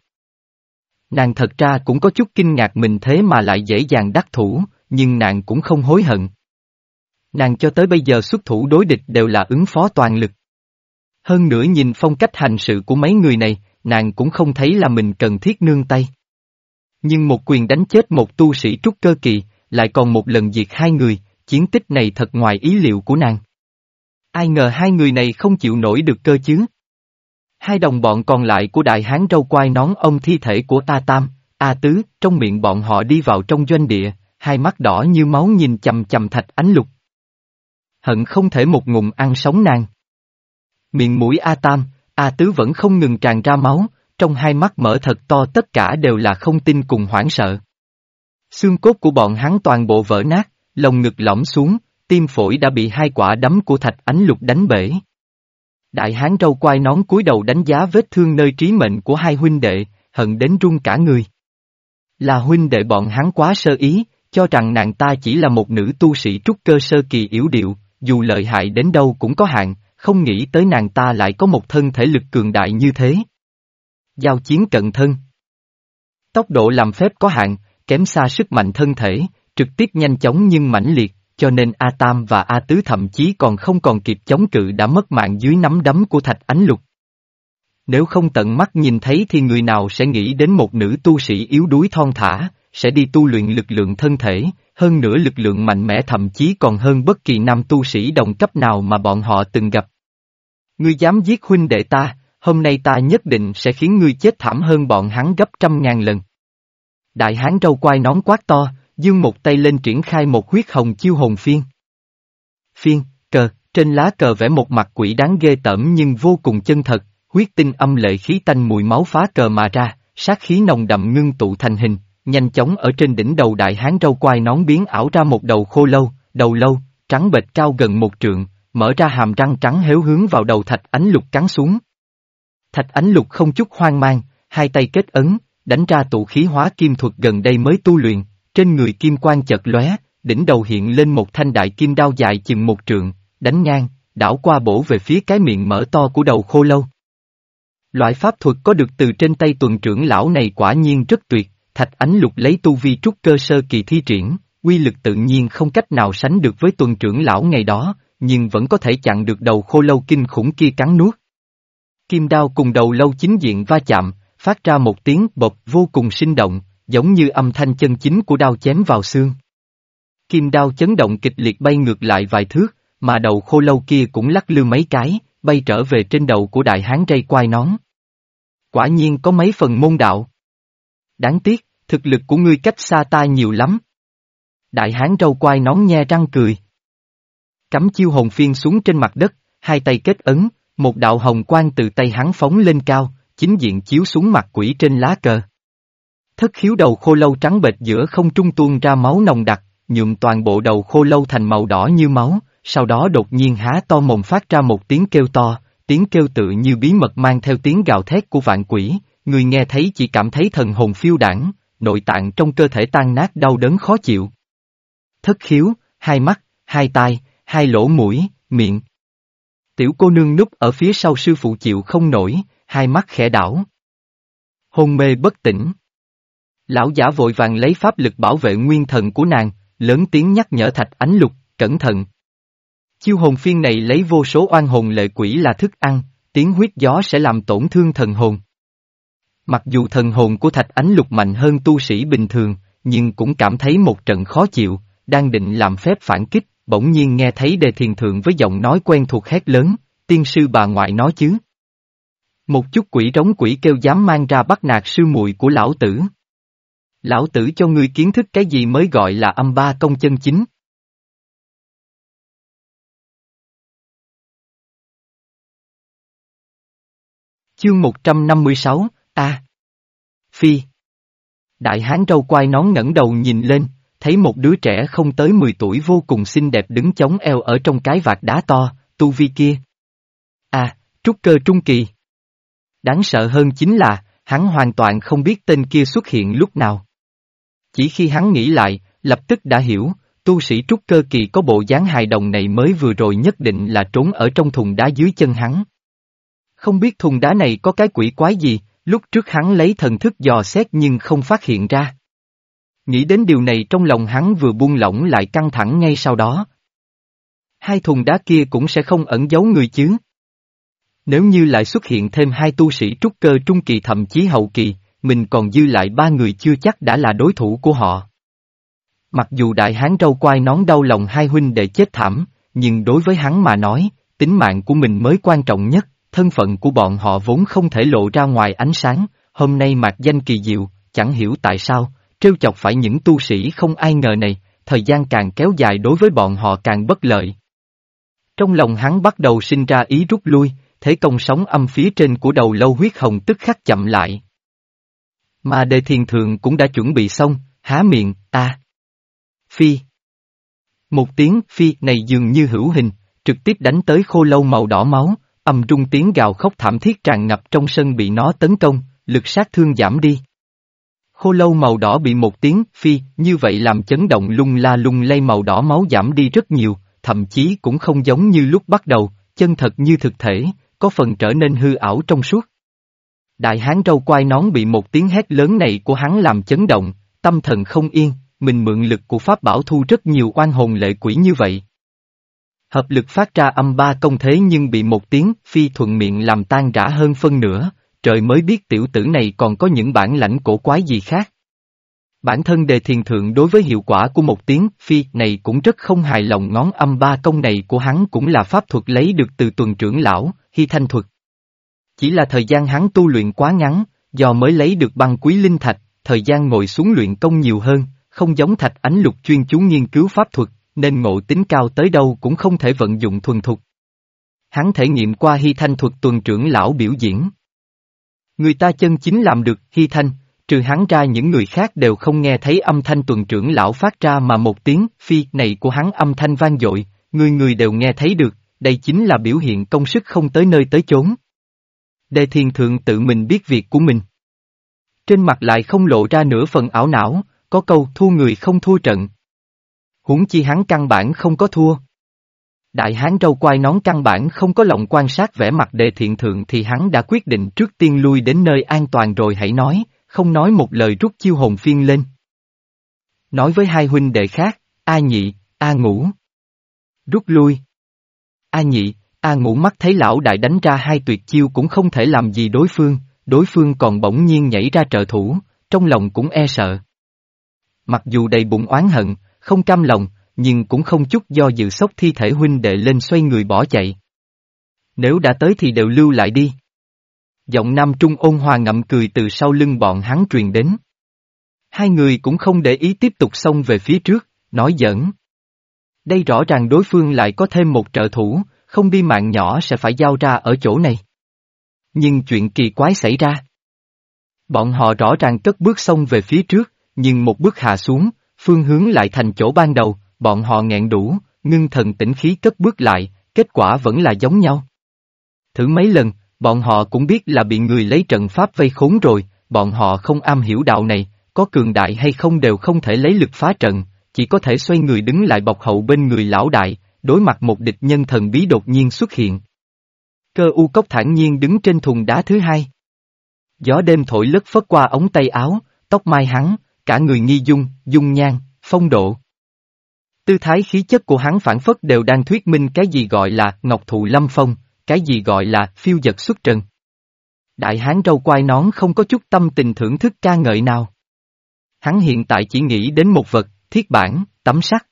Nàng thật ra cũng có chút kinh ngạc mình thế mà lại dễ dàng đắc thủ, nhưng nàng cũng không hối hận. Nàng cho tới bây giờ xuất thủ đối địch đều là ứng phó toàn lực. Hơn nữa nhìn phong cách hành sự của mấy người này, nàng cũng không thấy là mình cần thiết nương tay. Nhưng một quyền đánh chết một tu sĩ trúc cơ kỳ, lại còn một lần diệt hai người, chiến tích này thật ngoài ý liệu của nàng. Ai ngờ hai người này không chịu nổi được cơ chứ. Hai đồng bọn còn lại của đại hán râu quai nón ông thi thể của ta tam, A tứ, trong miệng bọn họ đi vào trong doanh địa, hai mắt đỏ như máu nhìn chầm chầm thạch ánh lục. Hận không thể một ngụm ăn sống nàng. Miệng mũi A tam, A tứ vẫn không ngừng tràn ra máu, trong hai mắt mở thật to tất cả đều là không tin cùng hoảng sợ. Xương cốt của bọn hắn toàn bộ vỡ nát, lồng ngực lõm xuống, tim phổi đã bị hai quả đấm của thạch ánh lục đánh bể. Đại hán râu quai nón cúi đầu đánh giá vết thương nơi trí mệnh của hai huynh đệ, hận đến run cả người. Là huynh đệ bọn hắn quá sơ ý, cho rằng nàng ta chỉ là một nữ tu sĩ trúc cơ sơ kỳ yếu điệu, dù lợi hại đến đâu cũng có hạn, không nghĩ tới nàng ta lại có một thân thể lực cường đại như thế. Giao chiến cận thân Tốc độ làm phép có hạn, kém xa sức mạnh thân thể, trực tiếp nhanh chóng nhưng mãnh liệt, cho nên A Tam và A Tứ thậm chí còn không còn kịp chống cự đã mất mạng dưới nắm đấm của Thạch Ánh Lục. Nếu không tận mắt nhìn thấy thì người nào sẽ nghĩ đến một nữ tu sĩ yếu đuối thon thả, sẽ đi tu luyện lực lượng thân thể, hơn nữa lực lượng mạnh mẽ thậm chí còn hơn bất kỳ nam tu sĩ đồng cấp nào mà bọn họ từng gặp. Ngươi dám giết huynh đệ ta, hôm nay ta nhất định sẽ khiến ngươi chết thảm hơn bọn hắn gấp trăm ngàn lần. Đại hán râu quai nón quát to, dương một tay lên triển khai một huyết hồng chiêu hồn phiên. Phiên, cờ, trên lá cờ vẽ một mặt quỷ đáng ghê tởm nhưng vô cùng chân thật, huyết tinh âm lệ khí tanh mùi máu phá cờ mà ra, sát khí nồng đậm ngưng tụ thành hình, nhanh chóng ở trên đỉnh đầu đại hán râu quai nón biến ảo ra một đầu khô lâu, đầu lâu, trắng bệch cao gần một trượng, mở ra hàm răng trắng héo hướng vào đầu thạch ánh lục cắn xuống. Thạch ánh lục không chút hoang mang, hai tay kết ấn, đánh ra tụ khí hóa kim thuật gần đây mới tu luyện, trên người kim quang chợt lóe, đỉnh đầu hiện lên một thanh đại kim đao dài chừng một trượng, đánh ngang, đảo qua bổ về phía cái miệng mở to của đầu khô lâu. Loại pháp thuật có được từ trên tay tuần trưởng lão này quả nhiên rất tuyệt, thạch ánh lục lấy tu vi trúc cơ sơ kỳ thi triển, quy lực tự nhiên không cách nào sánh được với tuần trưởng lão ngày đó, nhưng vẫn có thể chặn được đầu khô lâu kinh khủng kia cắn nuốt. Kim đao cùng đầu lâu chính diện va chạm, phát ra một tiếng bộp vô cùng sinh động, giống như âm thanh chân chính của đao chém vào xương. Kim đao chấn động kịch liệt bay ngược lại vài thước, mà đầu khô lâu kia cũng lắc lư mấy cái, bay trở về trên đầu của đại hán rây quai nón. Quả nhiên có mấy phần môn đạo. Đáng tiếc, thực lực của ngươi cách xa ta nhiều lắm. Đại hán râu quai nón nhe răng cười. Cắm chiêu hồn phiên xuống trên mặt đất, hai tay kết ấn, một đạo hồng quang từ tay hắn phóng lên cao, chính diện chiếu xuống mặt quỷ trên lá cờ. Thất khiếu đầu khô lâu trắng bệch giữa không trung tuôn ra máu nồng đặc, nhuộm toàn bộ đầu khô lâu thành màu đỏ như máu, sau đó đột nhiên há to mồm phát ra một tiếng kêu to, tiếng kêu tự như bí mật mang theo tiếng gào thét của vạn quỷ, người nghe thấy chỉ cảm thấy thần hồn phiêu đảng, nội tạng trong cơ thể tan nát đau đớn khó chịu. Thất khiếu, hai mắt, hai tai, hai lỗ mũi, miệng. Tiểu cô nương núp ở phía sau sư phụ chịu không nổi, hai mắt khẽ đảo. Hôn mê bất tỉnh. Lão giả vội vàng lấy pháp lực bảo vệ nguyên thần của nàng, lớn tiếng nhắc nhở thạch ánh lục, cẩn thận. Chiêu hồn phiên này lấy vô số oan hồn lệ quỷ là thức ăn, tiếng huyết gió sẽ làm tổn thương thần hồn. Mặc dù thần hồn của thạch ánh lục mạnh hơn tu sĩ bình thường, nhưng cũng cảm thấy một trận khó chịu, đang định làm phép phản kích, bỗng nhiên nghe thấy đề thiền thượng với giọng nói quen thuộc hét lớn, tiên sư bà ngoại nói chứ. Một chút quỷ trống quỷ kêu dám mang ra bắt nạt sư muội của lão tử. Lão tử cho ngươi kiến thức cái gì mới gọi là âm ba công chân chính. Chương 156, A. Phi. Đại hán râu quai nón ngẩng đầu nhìn lên, thấy một đứa trẻ không tới 10 tuổi vô cùng xinh đẹp đứng chống eo ở trong cái vạt đá to, tu vi kia. À, trúc cơ trung kỳ. Đáng sợ hơn chính là, hắn hoàn toàn không biết tên kia xuất hiện lúc nào. Chỉ khi hắn nghĩ lại, lập tức đã hiểu, tu sĩ trúc cơ kỳ có bộ dáng hài đồng này mới vừa rồi nhất định là trốn ở trong thùng đá dưới chân hắn. Không biết thùng đá này có cái quỷ quái gì, lúc trước hắn lấy thần thức dò xét nhưng không phát hiện ra. Nghĩ đến điều này trong lòng hắn vừa buông lỏng lại căng thẳng ngay sau đó. Hai thùng đá kia cũng sẽ không ẩn giấu người chứ. Nếu như lại xuất hiện thêm hai tu sĩ trúc cơ trung kỳ thậm chí hậu kỳ, mình còn dư lại ba người chưa chắc đã là đối thủ của họ. Mặc dù đại hán râu quai nón đau lòng hai huynh đệ chết thảm, nhưng đối với hắn mà nói, tính mạng của mình mới quan trọng nhất, thân phận của bọn họ vốn không thể lộ ra ngoài ánh sáng, hôm nay mạc danh kỳ diệu, chẳng hiểu tại sao, trêu chọc phải những tu sĩ không ai ngờ này, thời gian càng kéo dài đối với bọn họ càng bất lợi. Trong lòng hắn bắt đầu sinh ra ý rút lui, thế công sóng âm phía trên của đầu lâu huyết hồng tức khắc chậm lại. Mà đề thiền thượng cũng đã chuẩn bị xong, há miệng, ta. Phi. Một tiếng phi này dường như hữu hình, trực tiếp đánh tới khô lâu màu đỏ máu, âm trung tiếng gào khóc thảm thiết tràn ngập trong sân bị nó tấn công, lực sát thương giảm đi. Khô lâu màu đỏ bị một tiếng phi, như vậy làm chấn động lung la lung lay màu đỏ máu giảm đi rất nhiều, thậm chí cũng không giống như lúc bắt đầu, chân thật như thực thể, có phần trở nên hư ảo trong suốt. Đại hán râu quai nón bị một tiếng hét lớn này của hắn làm chấn động, tâm thần không yên, mình mượn lực của pháp bảo thu rất nhiều oan hồn lệ quỷ như vậy. Hợp lực phát ra âm ba công thế nhưng bị một tiếng phi thuận miệng làm tan rã hơn phân nửa, trời mới biết tiểu tử này còn có những bản lãnh cổ quái gì khác. Bản thân đề thiền thượng đối với hiệu quả của một tiếng phi này cũng rất không hài lòng ngón âm ba công này của hắn cũng là pháp thuật lấy được từ tuần trưởng lão, hy thanh thuật. Chỉ là thời gian hắn tu luyện quá ngắn, do mới lấy được băng quý linh thạch, thời gian ngồi xuống luyện công nhiều hơn, không giống thạch ánh lục chuyên chú nghiên cứu pháp thuật, nên ngộ tính cao tới đâu cũng không thể vận dụng thuần thục. Hắn thể nghiệm qua hy thanh thuật tuần trưởng lão biểu diễn. Người ta chân chính làm được, hy thanh, trừ hắn ra những người khác đều không nghe thấy âm thanh tuần trưởng lão phát ra mà một tiếng phi này của hắn âm thanh vang dội, người người đều nghe thấy được, đây chính là biểu hiện công sức không tới nơi tới chốn. Đề thiền thượng tự mình biết việc của mình. Trên mặt lại không lộ ra nửa phần ảo não, có câu thua người không thua trận. Huống chi hắn căn bản không có thua. Đại hán râu quai nón căn bản không có lòng quan sát vẻ mặt đề thiện thượng thì hắn đã quyết định trước tiên lui đến nơi an toàn rồi hãy nói, không nói một lời rút chiêu hồn phiên lên. Nói với hai huynh đệ khác, A nhị, A ngũ. Rút lui. A nhị, A ngũ mắt thấy lão đại đánh ra hai tuyệt chiêu cũng không thể làm gì đối phương, đối phương còn bỗng nhiên nhảy ra trợ thủ, trong lòng cũng e sợ. Mặc dù đầy bụng oán hận, không cam lòng, nhưng cũng không chút do dự sốc thi thể huynh đệ lên xoay người bỏ chạy. Nếu đã tới thì đều lưu lại đi. Giọng Nam Trung ôn hòa ngậm cười từ sau lưng bọn hắn truyền đến. Hai người cũng không để ý tiếp tục xông về phía trước, nói giỡn. Đây rõ ràng đối phương lại có thêm một trợ thủ, không đi mạng nhỏ sẽ phải giao ra ở chỗ này. Nhưng chuyện kỳ quái xảy ra. Bọn họ rõ ràng cất bước xông về phía trước, nhưng một bước hạ xuống, phương hướng lại thành chỗ ban đầu, bọn họ nghẹn đủ, ngưng thần tĩnh khí cất bước lại, kết quả vẫn là giống nhau. Thử mấy lần, bọn họ cũng biết là bị người lấy trận pháp vây khốn rồi, bọn họ không am hiểu đạo này, có cường đại hay không đều không thể lấy lực phá trận, chỉ có thể xoay người đứng lại bọc hậu bên người lão đại, đối mặt một địch nhân thần bí đột nhiên xuất hiện. Cơ u cốc thản nhiên đứng trên thùng đá thứ hai. Gió đêm thổi lất phất qua ống tay áo, tóc mai hắn, cả người nghi dung, dung nhan, phong độ. Tư thái khí chất của hắn phản phất đều đang thuyết minh cái gì gọi là ngọc thụ lâm phong, cái gì gọi là phiêu giật xuất trần. Đại hán râu quai nón không có chút tâm tình thưởng thức ca ngợi nào. Hắn hiện tại chỉ nghĩ đến một vật, thiết bản, tấm sắt.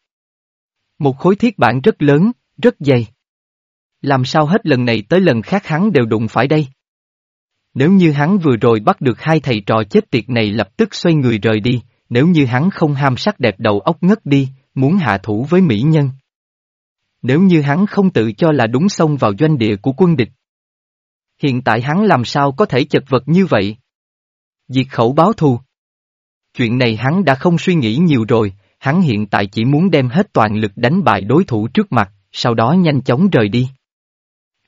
Một khối thiết bản rất lớn, rất dày. Làm sao hết lần này tới lần khác hắn đều đụng phải đây? Nếu như hắn vừa rồi bắt được hai thầy trò chết tiệt này lập tức xoay người rời đi, nếu như hắn không ham sắc đẹp đầu óc ngất đi, muốn hạ thủ với mỹ nhân. Nếu như hắn không tự cho là đúng xông vào doanh địa của quân địch. Hiện tại hắn làm sao có thể chật vật như vậy? Diệt khẩu báo thù. Chuyện này hắn đã không suy nghĩ nhiều rồi, hắn hiện tại chỉ muốn đem hết toàn lực đánh bại đối thủ trước mặt, sau đó nhanh chóng rời đi.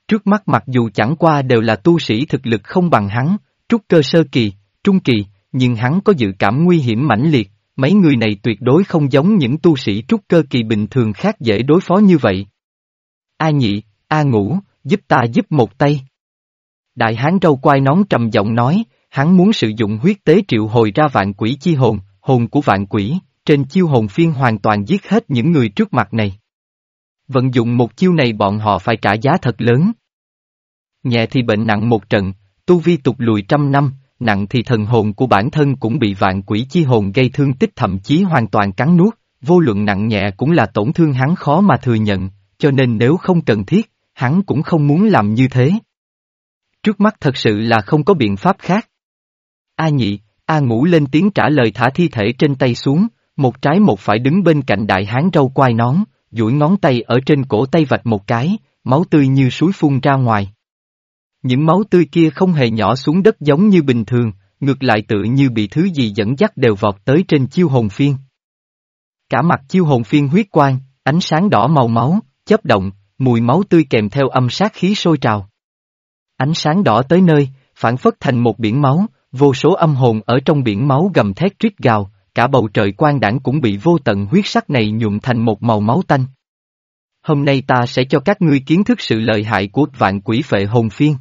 Trước mắt mặc dù chẳng qua đều là tu sĩ thực lực không bằng hắn, trúc cơ sơ kỳ, trung kỳ, nhưng hắn có dự cảm nguy hiểm mãnh liệt, mấy người này tuyệt đối không giống những tu sĩ trúc cơ kỳ bình thường khác dễ đối phó như vậy. A nhị, A ngũ, giúp ta giúp một tay. Đại hán râu quai nón trầm giọng nói, hắn muốn sử dụng huyết tế triệu hồi ra vạn quỷ chi hồn, hồn của vạn quỷ, trên chiêu hồn phiên hoàn toàn giết hết những người trước mặt này. Vận dụng một chiêu này bọn họ phải trả giá thật lớn. Nhẹ thì bệnh nặng một trận, tu vi tục lùi trăm năm, nặng thì thần hồn của bản thân cũng bị vạn quỷ chi hồn gây thương tích thậm chí hoàn toàn cắn nuốt, vô luận nặng nhẹ cũng là tổn thương hắn khó mà thừa nhận, cho nên nếu không cần thiết, hắn cũng không muốn làm như thế. Trước mắt thật sự là không có biện pháp khác. A nhị, A ngũ lên tiếng trả lời thả thi thể trên tay xuống, một trái một phải đứng bên cạnh đại hán râu quai nón, duỗi ngón tay ở trên cổ tay vạch một cái, máu tươi như suối phun ra ngoài. Những máu tươi kia không hề nhỏ xuống đất giống như bình thường, ngược lại tự như bị thứ gì dẫn dắt đều vọt tới trên chiêu hồn phiên. Cả mặt chiêu hồn phiên huyết quang, ánh sáng đỏ màu máu, chớp động, mùi máu tươi kèm theo âm sát khí sôi trào. Ánh sáng đỏ tới nơi, phản phất thành một biển máu, vô số âm hồn ở trong biển máu gầm thét trít gào, cả bầu trời quang đảng cũng bị vô tận huyết sắc này nhuộm thành một màu máu tanh. Hôm nay ta sẽ cho các ngươi kiến thức sự lợi hại của vạn quỷ phệ hồn phiên.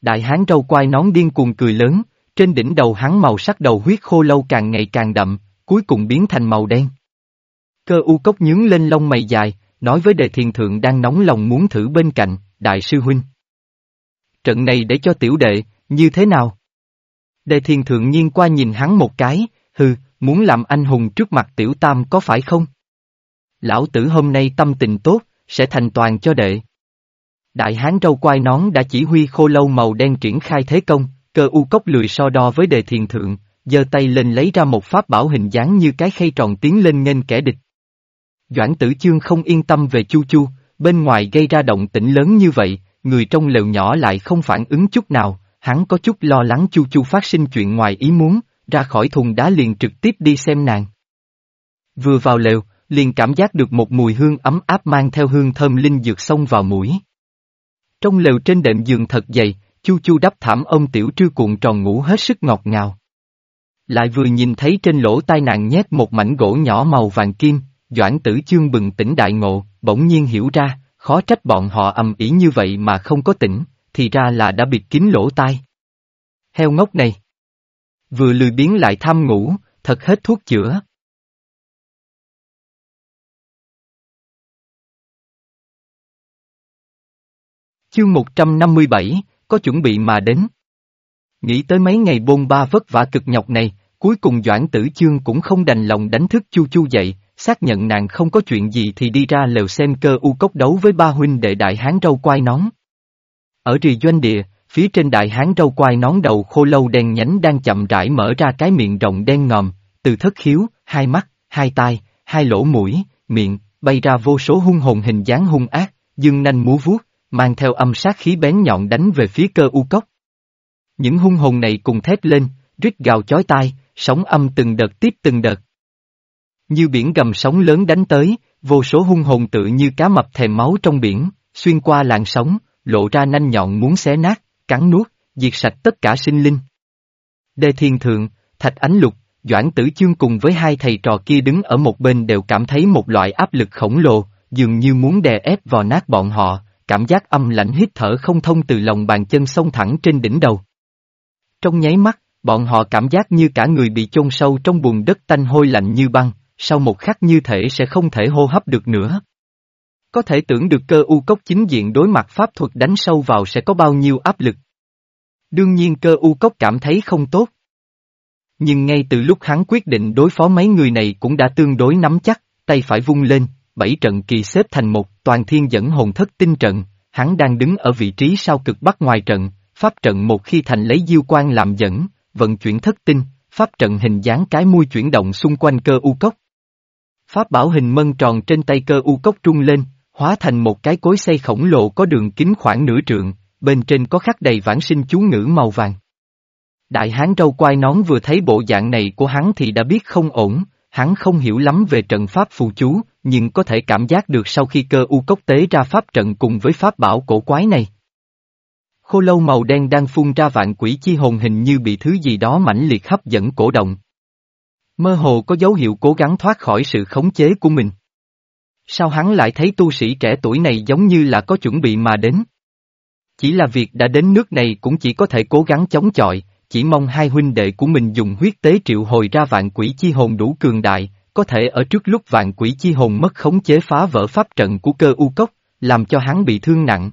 Đại hán râu quai nón điên cuồng cười lớn, trên đỉnh đầu hắn màu sắc đầu huyết khô lâu càng ngày càng đậm, cuối cùng biến thành màu đen. Cơ u cốc nhướng lên lông mày dài, nói với đề thiền thượng đang nóng lòng muốn thử bên cạnh, đại sư huynh. Trận này để cho tiểu đệ, như thế nào? Đề thiền thượng nhiên qua nhìn hắn một cái, hừ, muốn làm anh hùng trước mặt tiểu tam có phải không? Lão tử hôm nay tâm tình tốt, sẽ thành toàn cho đệ. Đại hán râu quai nón đã chỉ huy khô lâu màu đen triển khai thế công, cơ u cốc lười so đo với đề thiền thượng, giơ tay lên lấy ra một pháp bảo hình dáng như cái khay tròn tiến lên nghênh kẻ địch. Doãn tử chương không yên tâm về chu chu, bên ngoài gây ra động tĩnh lớn như vậy, người trong lều nhỏ lại không phản ứng chút nào, hắn có chút lo lắng chu chu phát sinh chuyện ngoài ý muốn, ra khỏi thùng đá liền trực tiếp đi xem nàng. Vừa vào lều, liền cảm giác được một mùi hương ấm áp mang theo hương thơm linh dược xông vào mũi. Trong lều trên đệm giường thật dày, chu chu đắp thảm ông tiểu trư cuộn tròn ngủ hết sức ngọt ngào. Lại vừa nhìn thấy trên lỗ tai nàng nhét một mảnh gỗ nhỏ màu vàng kim, Doãn tử chương bừng tỉnh đại ngộ, bỗng nhiên hiểu ra, khó trách bọn họ ầm ĩ như vậy mà không có tỉnh, thì ra là đã bịt kín lỗ tai. Heo ngốc này! Vừa lười biến lại tham ngủ, thật hết thuốc chữa. Chương 157, có chuẩn bị mà đến. Nghĩ tới mấy ngày bôn ba vất vả cực nhọc này, cuối cùng Doãn Tử Chương cũng không đành lòng đánh thức Chu Chu dậy, xác nhận nàng không có chuyện gì thì đi ra lều xem cơ u cốc đấu với ba huynh đệ đại hán râu quai nón. Ở trì doanh địa, phía trên đại hán râu quai nón đầu khô lâu đen nhánh đang chậm rãi mở ra cái miệng rộng đen ngòm, từ thất khiếu, hai mắt, hai tai, hai lỗ mũi, miệng, bay ra vô số hung hồn hình dáng hung ác, dương nanh múa vuốt, mang theo âm sát khí bén nhọn đánh về phía cơ u cốc. Những hung hồn này cùng thét lên, rít gào chói tai, sóng âm từng đợt tiếp từng đợt. Như biển gầm sóng lớn đánh tới, vô số hung hồn tự như cá mập thèm máu trong biển, xuyên qua làn sóng, lộ ra nanh nhọn muốn xé nát, cắn nuốt, diệt sạch tất cả sinh linh. Đề thiên thượng, thạch ánh lục, Doãn tử chương cùng với hai thầy trò kia đứng ở một bên đều cảm thấy một loại áp lực khổng lồ, dường như muốn đè ép vào nát bọn họ, cảm giác âm lạnh hít thở không thông từ lòng bàn chân xông thẳng trên đỉnh đầu. Trong nháy mắt, bọn họ cảm giác như cả người bị chôn sâu trong bùn đất tanh hôi lạnh như băng, sau một khắc như thể sẽ không thể hô hấp được nữa. Có thể tưởng được cơ u cốc chính diện đối mặt pháp thuật đánh sâu vào sẽ có bao nhiêu áp lực. Đương nhiên cơ u cốc cảm thấy không tốt. Nhưng ngay từ lúc hắn quyết định đối phó mấy người này cũng đã tương đối nắm chắc, tay phải vung lên, bảy trận kỳ xếp thành một toàn thiên dẫn hồn thất tinh trận, hắn đang đứng ở vị trí sau cực bắc ngoài trận, pháp trận một khi thành lấy diêu quan làm dẫn, vận chuyển thất tinh, pháp trận hình dáng cái mui chuyển động xung quanh cơ u cốc. Pháp bảo hình mân tròn trên tay cơ u cốc trung lên, hóa thành một cái cối xây khổng lồ có đường kính khoảng nửa trượng, bên trên có khắc đầy vãng sinh chú ngữ màu vàng. Đại hán râu quai nón vừa thấy bộ dạng này của hắn thì đã biết không ổn, hắn không hiểu lắm về trận pháp phù chú, nhưng có thể cảm giác được sau khi cơ u cốc tế ra pháp trận cùng với pháp bảo cổ quái này. Khô lâu màu đen đang phun ra vạn quỷ chi hồn hình như bị thứ gì đó mãnh liệt hấp dẫn cổ động. Mơ hồ có dấu hiệu cố gắng thoát khỏi sự khống chế của mình. Sao hắn lại thấy tu sĩ trẻ tuổi này giống như là có chuẩn bị mà đến? Chỉ là việc đã đến nước này cũng chỉ có thể cố gắng chống chọi, chỉ mong hai huynh đệ của mình dùng huyết tế triệu hồi ra vạn quỷ chi hồn đủ cường đại, có thể ở trước lúc vạn quỷ chi hồn mất khống chế phá vỡ pháp trận của cơ u cốc, làm cho hắn bị thương nặng.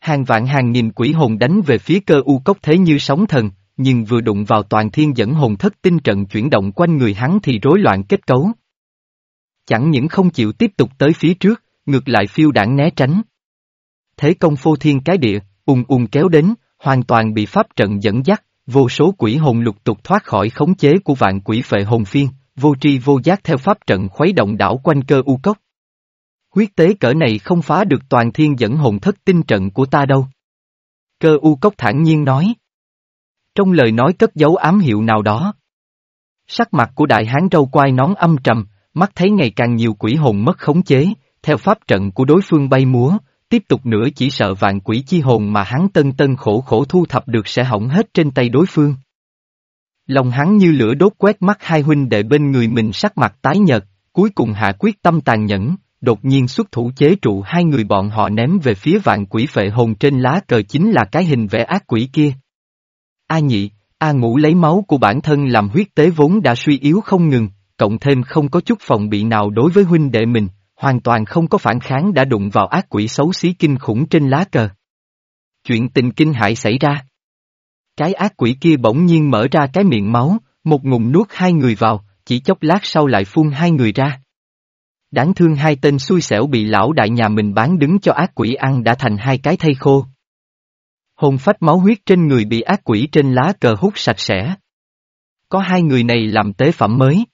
Hàng vạn hàng nghìn quỷ hồn đánh về phía cơ u cốc thế như sóng thần, nhưng vừa đụng vào toàn thiên dẫn hồn thất tinh trận chuyển động quanh người hắn thì rối loạn kết cấu. Chẳng những không chịu tiếp tục tới phía trước, ngược lại phiêu đảng né tránh. Thế công phô thiên cái địa, ung ung kéo đến, hoàn toàn bị pháp trận dẫn dắt, vô số quỷ hồn lục tục thoát khỏi khống chế của vạn quỷ phệ hồn phiên, vô tri vô giác theo pháp trận khuấy động đảo quanh cơ u cốc. Huyết tế cỡ này không phá được toàn thiên dẫn hồn thất tinh trận của ta đâu. Cơ u cốc thản nhiên nói. Trong lời nói cất dấu ám hiệu nào đó. Sắc mặt của đại hán râu quai nón âm trầm, mắt thấy ngày càng nhiều quỷ hồn mất khống chế, theo pháp trận của đối phương bay múa, tiếp tục nữa chỉ sợ vạn quỷ chi hồn mà hắn tân tân khổ khổ thu thập được sẽ hỏng hết trên tay đối phương. Lòng hắn như lửa đốt quét mắt hai huynh đệ bên người mình sắc mặt tái nhợt, cuối cùng hạ quyết tâm tàn nhẫn, đột nhiên xuất thủ chế trụ hai người bọn họ ném về phía vạn quỷ phệ hồn trên lá cờ chính là cái hình vẽ ác quỷ kia. A nhị, A ngũ lấy máu của bản thân làm huyết tế vốn đã suy yếu không ngừng, cộng thêm không có chút phòng bị nào đối với huynh đệ mình, hoàn toàn không có phản kháng đã đụng vào ác quỷ xấu xí kinh khủng trên lá cờ. Chuyện tình kinh hại xảy ra. Cái ác quỷ kia bỗng nhiên mở ra cái miệng máu, một ngụm nuốt hai người vào, chỉ chốc lát sau lại phun hai người ra. Đáng thương hai tên xui xẻo bị lão đại nhà mình bán đứng cho ác quỷ ăn đã thành hai cái thây khô. Hồn phách máu huyết trên người bị ác quỷ trên lá cờ hút sạch sẽ. Có hai người này làm tế phẩm mới.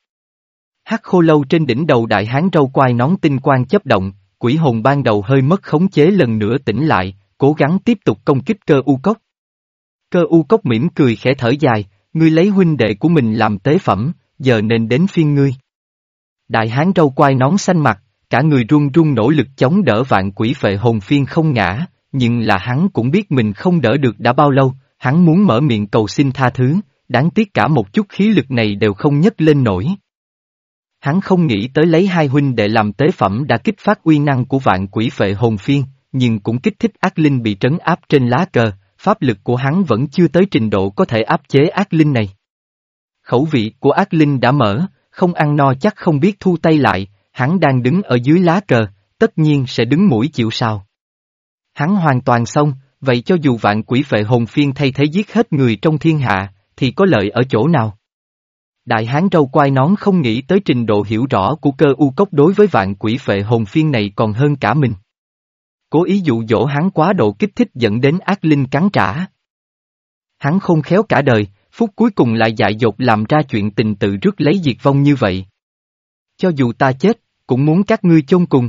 Hắc khô lâu trên đỉnh đầu đại hán râu quai nón tinh quang chấp động, quỷ hồn ban đầu hơi mất khống chế lần nữa tỉnh lại, cố gắng tiếp tục công kích cơ u cốc. Cơ u cốc mỉm cười khẽ thở dài, ngươi lấy huynh đệ của mình làm tế phẩm, giờ nên đến phiên ngươi. Đại hán râu quai nón xanh mặt, cả người run run nỗ lực chống đỡ vạn quỷ phệ hồn phiên không ngã, nhưng là hắn cũng biết mình không đỡ được đã bao lâu, hắn muốn mở miệng cầu xin tha thứ, đáng tiếc cả một chút khí lực này đều không nhấc lên nổi. Hắn không nghĩ tới lấy hai huynh để làm tế phẩm đã kích phát uy năng của vạn quỷ phệ hồn phiên, nhưng cũng kích thích ác linh bị trấn áp trên lá cờ, pháp lực của hắn vẫn chưa tới trình độ có thể áp chế ác linh này. Khẩu vị của ác linh đã mở, không ăn no chắc không biết thu tay lại, hắn đang đứng ở dưới lá cờ, tất nhiên sẽ đứng mũi chịu sao. Hắn hoàn toàn xong, vậy cho dù vạn quỷ phệ hồn phiên thay thế giết hết người trong thiên hạ, thì có lợi ở chỗ nào? Đại hán râu quai nón không nghĩ tới trình độ hiểu rõ của cơ u cốc đối với vạn quỷ phệ hồn phiên này còn hơn cả mình. Cố ý dụ dỗ hắn quá độ kích thích dẫn đến ác linh cắn trả. Hắn không khéo cả đời, phút cuối cùng lại dại dột làm ra chuyện tình tự rước lấy diệt vong như vậy. Cho dù ta chết, cũng muốn các ngươi chôn cùng.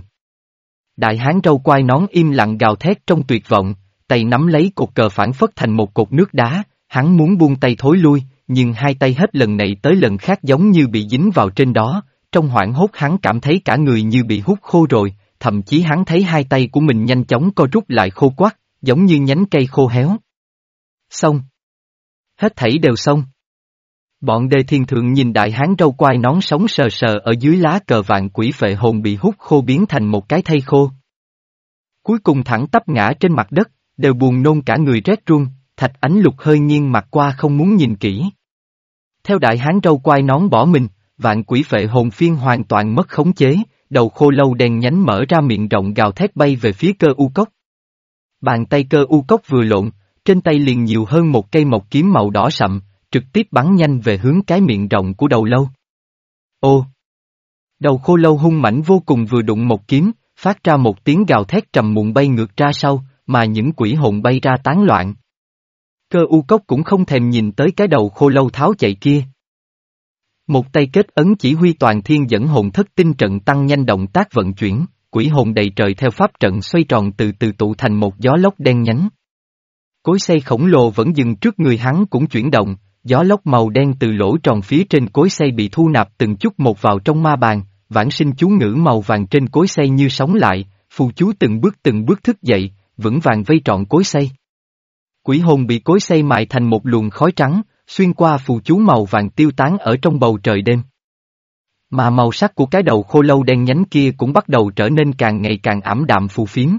Đại hán râu quai nón im lặng gào thét trong tuyệt vọng, tay nắm lấy cột cờ phản phất thành một cột nước đá, hắn muốn buông tay thối lui, nhưng hai tay hết lần này tới lần khác giống như bị dính vào trên đó, trong hoảng hốt hắn cảm thấy cả người như bị hút khô rồi, thậm chí hắn thấy hai tay của mình nhanh chóng co rút lại khô quắc, giống như nhánh cây khô héo. Xong. Hết thảy đều xong. Bọn đề thiên thượng nhìn đại hán râu quai nón sống sờ sờ ở dưới lá cờ vạn quỷ phệ hồn bị hút khô biến thành một cái thây khô. Cuối cùng thẳng tắp ngã trên mặt đất, đều buồn nôn cả người rét run, thạch ánh lục hơi nghiêng mặt qua không muốn nhìn kỹ. Theo đại hán râu quai nón bỏ mình, vạn quỷ phệ hồn phiên hoàn toàn mất khống chế, đầu khô lâu đen nhánh mở ra miệng rộng gào thét bay về phía cơ u cốc. Bàn tay cơ u cốc vừa lộn, trên tay liền nhiều hơn một cây mộc kiếm màu đỏ sậm, trực tiếp bắn nhanh về hướng cái miệng rộng của đầu lâu. Ô! Đầu khô lâu hung mãnh vô cùng vừa đụng một kiếm, phát ra một tiếng gào thét trầm muộn bay ngược ra sau, mà những quỷ hồn bay ra tán loạn. Cơ u cốc cũng không thèm nhìn tới cái đầu khô lâu tháo chạy kia. Một tay kết ấn chỉ huy toàn thiên dẫn hồn thất tinh trận tăng nhanh động tác vận chuyển, quỷ hồn đầy trời theo pháp trận xoay tròn từ từ tụ thành một gió lốc đen nhánh. Cối xây khổng lồ vẫn dừng trước người hắn cũng chuyển động, gió lốc màu đen từ lỗ tròn phía trên cối xây bị thu nạp từng chút một vào trong ma bàn, vãng sinh chú ngữ màu vàng trên cối xây như sóng lại, phù chú từng bước từng bước thức dậy, vững vàng vây trọn cối xây. Quỷ hồn bị cối xây mại thành một luồng khói trắng, xuyên qua phù chú màu vàng tiêu tán ở trong bầu trời đêm. Mà màu sắc của cái đầu khô lâu đen nhánh kia cũng bắt đầu trở nên càng ngày càng ảm đạm phù phiếm.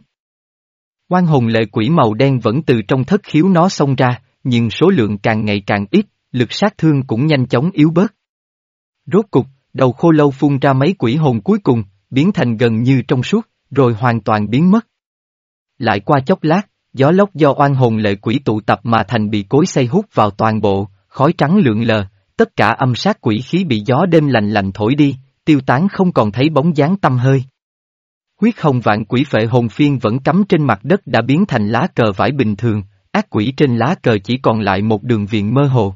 Quan hồn lệ quỷ màu đen vẫn từ trong thất khiếu nó xông ra, nhưng số lượng càng ngày càng ít, lực sát thương cũng nhanh chóng yếu bớt. Rốt cục, đầu khô lâu phun ra mấy quỷ hồn cuối cùng, biến thành gần như trong suốt, rồi hoàn toàn biến mất. Lại qua chốc lát, gió lốc do oan hồn lệ quỷ tụ tập mà thành bị cối xây hút vào toàn bộ, khói trắng lượn lờ, tất cả âm sát quỷ khí bị gió đêm lành lành thổi đi, tiêu tán không còn thấy bóng dáng tâm hơi. Huyết hồng vạn quỷ phệ hồn phiên vẫn cắm trên mặt đất đã biến thành lá cờ vải bình thường, ác quỷ trên lá cờ chỉ còn lại một đường viền mơ hồ.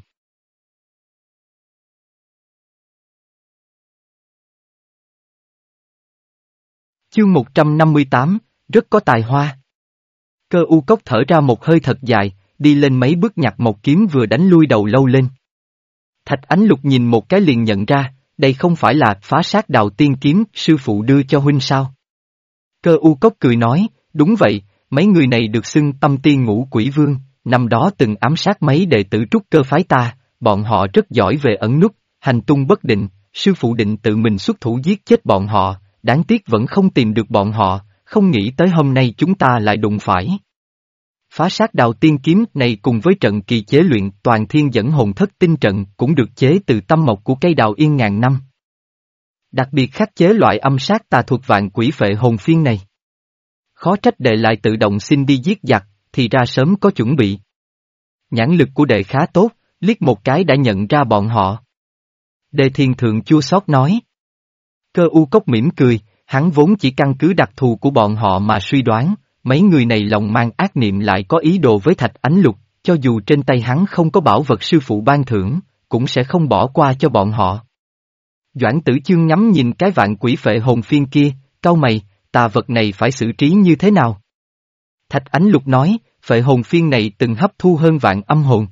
Chương 158, rất có tài hoa. Cơ u cốc thở ra một hơi thật dài, đi lên mấy bước nhặt một kiếm vừa đánh lui đầu lâu lên. Thạch ánh lục nhìn một cái liền nhận ra, đây không phải là phá sát đào tiên kiếm sư phụ đưa cho huynh sao. Cơ u cốc cười nói, đúng vậy, mấy người này được xưng tâm tiên ngũ quỷ vương, năm đó từng ám sát mấy đệ tử trúc cơ phái ta, bọn họ rất giỏi về ẩn nút, hành tung bất định, sư phụ định tự mình xuất thủ giết chết bọn họ, đáng tiếc vẫn không tìm được bọn họ, không nghĩ tới hôm nay chúng ta lại đụng phải. Phá sát đào tiên kiếm này cùng với trận kỳ chế luyện toàn thiên dẫn hồn thất tinh trận cũng được chế từ tâm mộc của cây đào yên ngàn năm. Đặc biệt khắc chế loại âm sát tà thuật vạn quỷ phệ hồn phiên này. Khó trách đệ lại tự động xin đi giết giặc, thì ra sớm có chuẩn bị. Nhãn lực của đệ khá tốt, liếc một cái đã nhận ra bọn họ. Đề thiên thượng chua xót nói. Cơ u cốc mỉm cười, hắn vốn chỉ căn cứ đặc thù của bọn họ mà suy đoán, mấy người này lòng mang ác niệm lại có ý đồ với thạch ánh lục, cho dù trên tay hắn không có bảo vật sư phụ ban thưởng, cũng sẽ không bỏ qua cho bọn họ. Doãn tử chương ngắm nhìn cái vạn quỷ phệ hồn phiên kia, cau mày, tà vật này phải xử trí như thế nào? Thạch ánh lục nói, phệ hồn phiên này từng hấp thu hơn vạn âm hồn.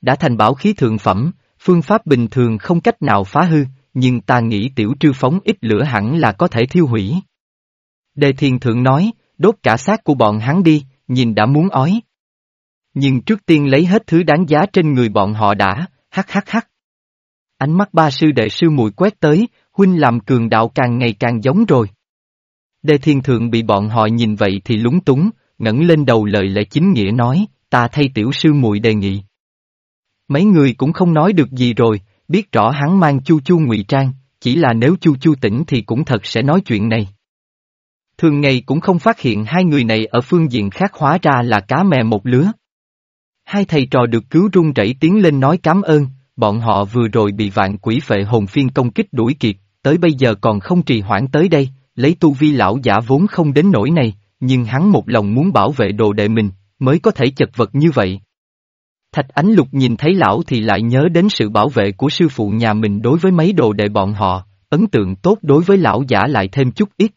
Đã thành bảo khí thượng phẩm, phương pháp bình thường không cách nào phá hư, nhưng ta nghĩ tiểu trư phóng ít lửa hẳn là có thể thiêu hủy. Đề thiền thượng nói, đốt cả xác của bọn hắn đi, nhìn đã muốn ói. Nhưng trước tiên lấy hết thứ đáng giá trên người bọn họ đã, hắc hắc hắc. Ánh mắt ba sư đệ sư mùi quét tới, huynh làm cường đạo càng ngày càng giống rồi. Đề thiên thượng bị bọn họ nhìn vậy thì lúng túng, ngẩng lên đầu lời lẽ chính nghĩa nói, ta thay tiểu sư mùi đề nghị. Mấy người cũng không nói được gì rồi, biết rõ hắn mang chu chu ngụy trang, chỉ là nếu chu chu tỉnh thì cũng thật sẽ nói chuyện này. Thường ngày cũng không phát hiện hai người này ở phương diện khác hóa ra là cá mè một lứa. Hai thầy trò được cứu run rẩy tiến lên nói cảm ơn, bọn họ vừa rồi bị vạn quỷ phệ hồn phiên công kích đuổi kịp, tới bây giờ còn không trì hoãn tới đây, lấy tu vi lão giả vốn không đến nỗi này, nhưng hắn một lòng muốn bảo vệ đồ đệ mình, mới có thể chật vật như vậy. Thạch Ánh Lục nhìn thấy lão thì lại nhớ đến sự bảo vệ của sư phụ nhà mình đối với mấy đồ đệ bọn họ, ấn tượng tốt đối với lão giả lại thêm chút ít.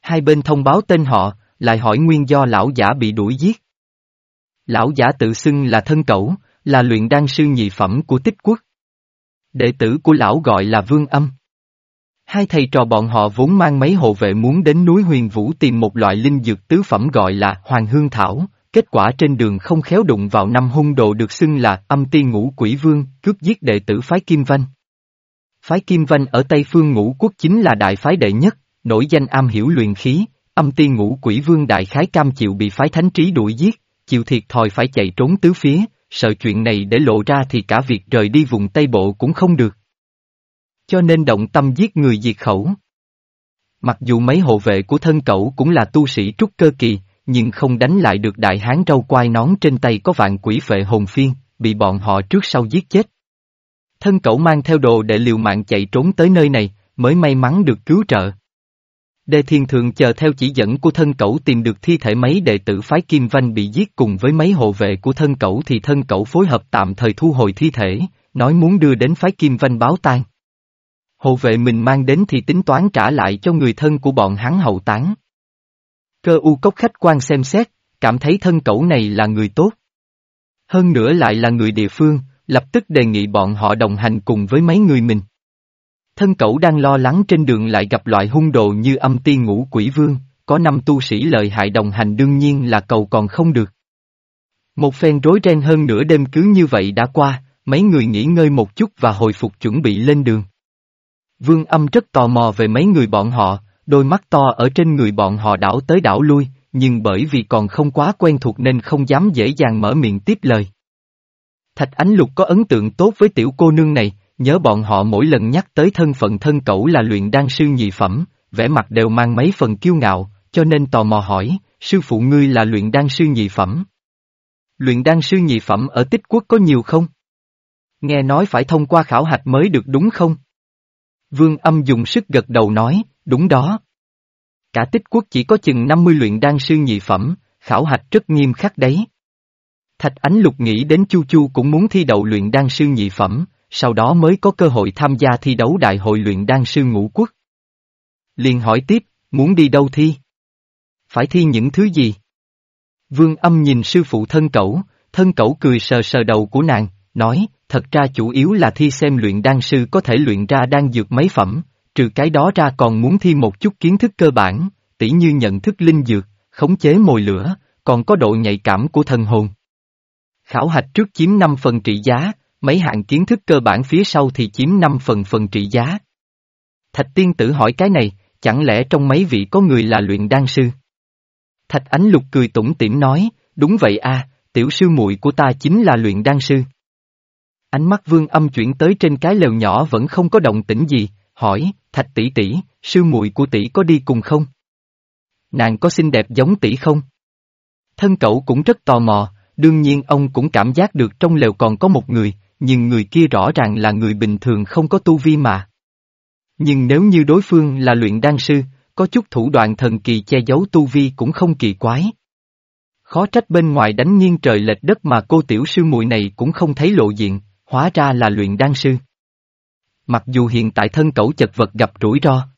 Hai bên thông báo tên họ, lại hỏi nguyên do lão giả bị đuổi giết. Lão giả tự xưng là thân cẩu, là luyện đan sư nhị phẩm của tích quốc. Đệ tử của lão gọi là Vương Âm. Hai thầy trò bọn họ vốn mang mấy hộ vệ muốn đến núi huyền vũ tìm một loại linh dược tứ phẩm gọi là Hoàng Hương Thảo, kết quả trên đường không khéo đụng vào năm hung đồ được xưng là âm tiên ngũ quỷ vương, cướp giết đệ tử phái Kim Văn. Phái Kim Văn ở Tây Phương ngũ quốc chính là đại phái đệ nhất, nổi danh am hiểu luyện khí, âm tiên ngũ quỷ vương đại khái cam chịu bị phái thánh trí đuổi giết, chịu thiệt thòi phải chạy trốn tứ phía, sợ chuyện này để lộ ra thì cả việc rời đi vùng Tây Bộ cũng không được. Cho nên động tâm giết người diệt khẩu. Mặc dù mấy hộ vệ của thân cậu cũng là tu sĩ trúc cơ kỳ, nhưng không đánh lại được đại hán râu quai nón trên tay có vạn quỷ phệ hồn phiên, bị bọn họ trước sau giết chết. Thân cậu mang theo đồ để liều mạng chạy trốn tới nơi này, mới may mắn được cứu trợ. Đề Thiên Thượng chờ theo chỉ dẫn của thân cậu tìm được thi thể mấy đệ tử phái Kim văn bị giết cùng với mấy hộ vệ của thân cậu thì thân cậu phối hợp tạm thời thu hồi thi thể, nói muốn đưa đến phái Kim văn báo tang. Hộ vệ mình mang đến thì tính toán trả lại cho người thân của bọn hắn hậu táng Cơ u cốc khách quan xem xét, cảm thấy thân cẩu này là người tốt. Hơn nữa lại là người địa phương, lập tức đề nghị bọn họ đồng hành cùng với mấy người mình. Thân cẩu đang lo lắng trên đường lại gặp loại hung đồ như âm tiên ngũ quỷ vương, có năm tu sĩ lợi hại đồng hành đương nhiên là cầu còn không được. Một phen rối ren hơn nửa đêm cứ như vậy đã qua, mấy người nghỉ ngơi một chút và hồi phục chuẩn bị lên đường. Vương âm rất tò mò về mấy người bọn họ, đôi mắt to ở trên người bọn họ đảo tới đảo lui, nhưng bởi vì còn không quá quen thuộc nên không dám dễ dàng mở miệng tiếp lời. Thạch Ánh Lục có ấn tượng tốt với tiểu cô nương này, nhớ bọn họ mỗi lần nhắc tới thân phận thân cẩu là luyện đan sư nhị phẩm, vẻ mặt đều mang mấy phần kiêu ngạo, cho nên tò mò hỏi, sư phụ ngươi là luyện đan sư nhị phẩm. Luyện đan sư nhị phẩm ở tích quốc có nhiều không? Nghe nói phải thông qua khảo hạch mới được đúng không? Vương âm dùng sức gật đầu nói, đúng đó. Cả tích quốc chỉ có chừng 50 luyện đan sư nhị phẩm, khảo hạch rất nghiêm khắc đấy. Thạch Ánh Lục nghĩ đến Chu Chu cũng muốn thi đậu luyện đan sư nhị phẩm, sau đó mới có cơ hội tham gia thi đấu đại hội luyện đan sư ngũ quốc. Liền hỏi tiếp, muốn đi đâu thi? Phải thi những thứ gì? Vương âm nhìn sư phụ thân cẩu, thân cẩu cười sờ sờ đầu của nàng, nói, thật ra chủ yếu là thi xem luyện đan sư có thể luyện ra đan dược mấy phẩm, trừ cái đó ra còn muốn thi một chút kiến thức cơ bản, tỉ như nhận thức linh dược, khống chế mồi lửa, còn có độ nhạy cảm của thần hồn. Khảo hạch trước chiếm 5 phần trị giá, mấy hạng kiến thức cơ bản phía sau thì chiếm 5 phần phần trị giá. Thạch tiên tử hỏi cái này, chẳng lẽ trong mấy vị có người là luyện đan sư? Thạch ánh lục cười tủm tỉm nói, đúng vậy a, tiểu sư muội của ta chính là luyện đan sư. Ánh mắt vương âm chuyển tới trên cái lều nhỏ vẫn không có động tĩnh gì, hỏi, thạch tỷ tỷ, sư muội của tỷ có đi cùng không? Nàng có xinh đẹp giống tỷ không? Thân cậu cũng rất tò mò, đương nhiên ông cũng cảm giác được trong lều còn có một người, nhưng người kia rõ ràng là người bình thường không có tu vi mà. Nhưng nếu như đối phương là luyện đan sư, có chút thủ đoạn thần kỳ che giấu tu vi cũng không kỳ quái. Khó trách bên ngoài đánh nghiêng trời lệch đất mà cô tiểu sư muội này cũng không thấy lộ diện, hóa ra là luyện đan sư. Mặc dù hiện tại thân cẩu chật vật gặp rủi ro.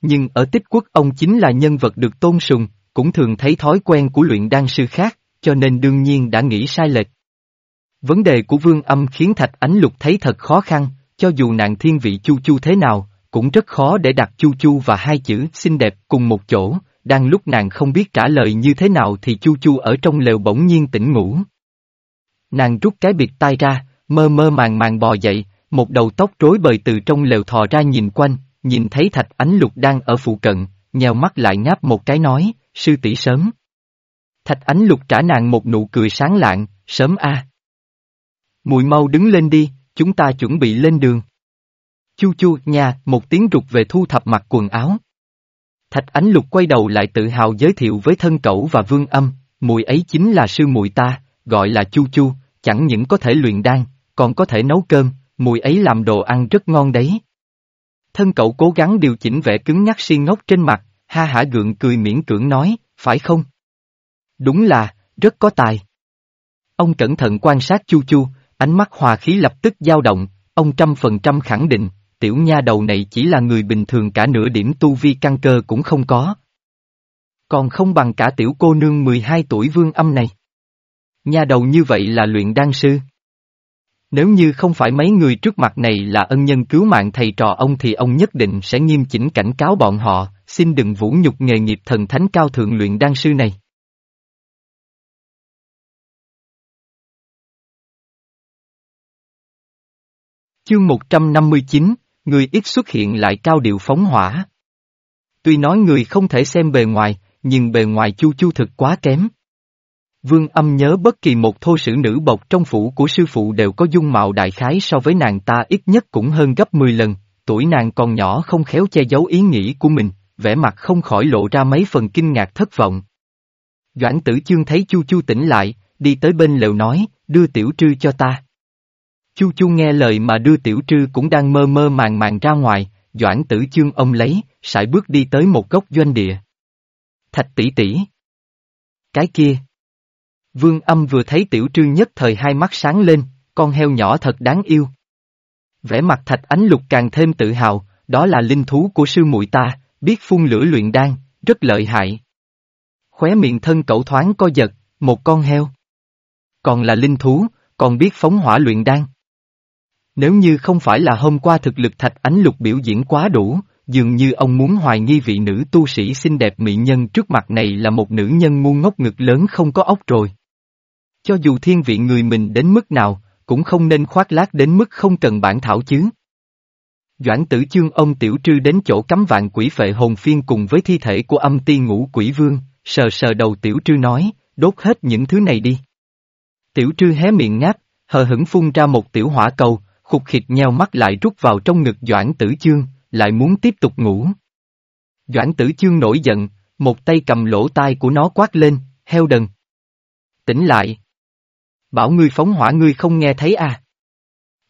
Nhưng ở tích quốc ông chính là nhân vật được tôn sùng, cũng thường thấy thói quen của luyện đan sư khác, cho nên đương nhiên đã nghĩ sai lệch. Vấn đề của vương âm khiến Thạch Ánh Lục thấy thật khó khăn, cho dù nạn thiên vị chu chu thế nào, cũng rất khó để đặt chu chu và hai chữ xinh đẹp cùng một chỗ, đang lúc nàng không biết trả lời như thế nào thì chu chu ở trong lều bỗng nhiên tỉnh ngủ. Nàng rút cái biệt tay ra, mơ mơ màng màng bò dậy, một đầu tóc rối bời từ trong lều thò ra nhìn quanh, nhìn thấy thạch ánh lục đang ở phụ cận, nhèo mắt lại ngáp một cái nói, sư tỷ sớm. Thạch ánh lục trả nàng một nụ cười sáng lạng, sớm a. Mùi mau đứng lên đi, chúng ta chuẩn bị lên đường. Chu chu nha, một tiếng rụt về thu thập mặc quần áo. Thạch Ánh Lục quay đầu lại tự hào giới thiệu với thân cẩu và vương âm, mùi ấy chính là sư muội ta, gọi là Chu Chu, chẳng những có thể luyện đan, còn có thể nấu cơm, mùi ấy làm đồ ăn rất ngon đấy. Thân cậu cố gắng điều chỉnh vẻ cứng nhắc si ngốc trên mặt, ha hả gượng cười miễn cưỡng nói, phải không? Đúng là, rất có tài. Ông cẩn thận quan sát Chu Chu, ánh mắt hòa khí lập tức dao động, ông trăm phần trăm khẳng định, tiểu nha đầu này chỉ là người bình thường cả nửa điểm tu vi căn cơ cũng không có. Còn không bằng cả tiểu cô nương 12 tuổi vương âm này. Nha đầu như vậy là luyện đan sư. Nếu như không phải mấy người trước mặt này là ân nhân cứu mạng thầy trò ông thì ông nhất định sẽ nghiêm chỉnh cảnh cáo bọn họ, xin đừng vũ nhục nghề nghiệp thần thánh cao thượng luyện đan sư này. Chương 159, người ít xuất hiện lại cao điệu phóng hỏa. Tuy nói người không thể xem bề ngoài, nhưng bề ngoài chu chu thực quá kém. Vương âm nhớ bất kỳ một thô sử nữ bộc trong phủ của sư phụ đều có dung mạo đại khái so với nàng ta ít nhất cũng hơn gấp 10 lần, tuổi nàng còn nhỏ không khéo che giấu ý nghĩ của mình, vẻ mặt không khỏi lộ ra mấy phần kinh ngạc thất vọng. Doãn tử chương thấy chu chu tỉnh lại, đi tới bên lều nói, đưa tiểu trư cho ta. Chu Chu nghe lời mà đưa tiểu trư cũng đang mơ mơ màng màng ra ngoài, Doãn tử chương ông lấy, sải bước đi tới một góc doanh địa. Thạch tỷ tỷ. Cái kia. Vương âm vừa thấy tiểu Trương nhất thời hai mắt sáng lên, con heo nhỏ thật đáng yêu. Vẻ mặt thạch ánh lục càng thêm tự hào, đó là linh thú của sư muội ta, biết phun lửa luyện đan, rất lợi hại. Khóe miệng thân cậu thoáng co giật, một con heo. Còn là linh thú, còn biết phóng hỏa luyện đan. Nếu như không phải là hôm qua thực lực thạch ánh lục biểu diễn quá đủ, dường như ông muốn hoài nghi vị nữ tu sĩ xinh đẹp mỹ nhân trước mặt này là một nữ nhân ngu ngốc ngực lớn không có ốc rồi. Cho dù thiên vị người mình đến mức nào, cũng không nên khoác lác đến mức không cần bản thảo chứ. Doãn tử chương ông tiểu trư đến chỗ cắm vạn quỷ phệ hồn phiên cùng với thi thể của âm ti ngũ quỷ vương, sờ sờ đầu tiểu trư nói, đốt hết những thứ này đi. Tiểu trư hé miệng ngáp, hờ hững phun ra một tiểu hỏa cầu, khục khịt nheo mắt lại rút vào trong ngực Doãn Tử Chương, lại muốn tiếp tục ngủ. Doãn Tử Chương nổi giận, một tay cầm lỗ tai của nó quát lên, heo đần. Tỉnh lại. Bảo ngươi phóng hỏa ngươi không nghe thấy à.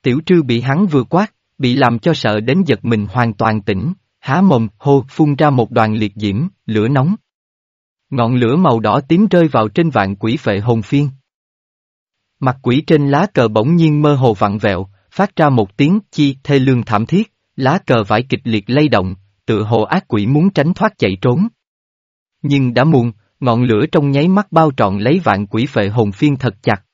Tiểu trư bị hắn vừa quát, bị làm cho sợ đến giật mình hoàn toàn tỉnh, há mồm, hô, phun ra một đoàn liệt diễm, lửa nóng. Ngọn lửa màu đỏ tím rơi vào trên vạn quỷ phệ hồn phiên. Mặt quỷ trên lá cờ bỗng nhiên mơ hồ vặn vẹo, phát ra một tiếng chi thê lương thảm thiết, lá cờ vải kịch liệt lay động, tự hồ ác quỷ muốn tránh thoát chạy trốn. Nhưng đã muộn, ngọn lửa trong nháy mắt bao trọn lấy vạn quỷ phệ hồn phiên thật chặt.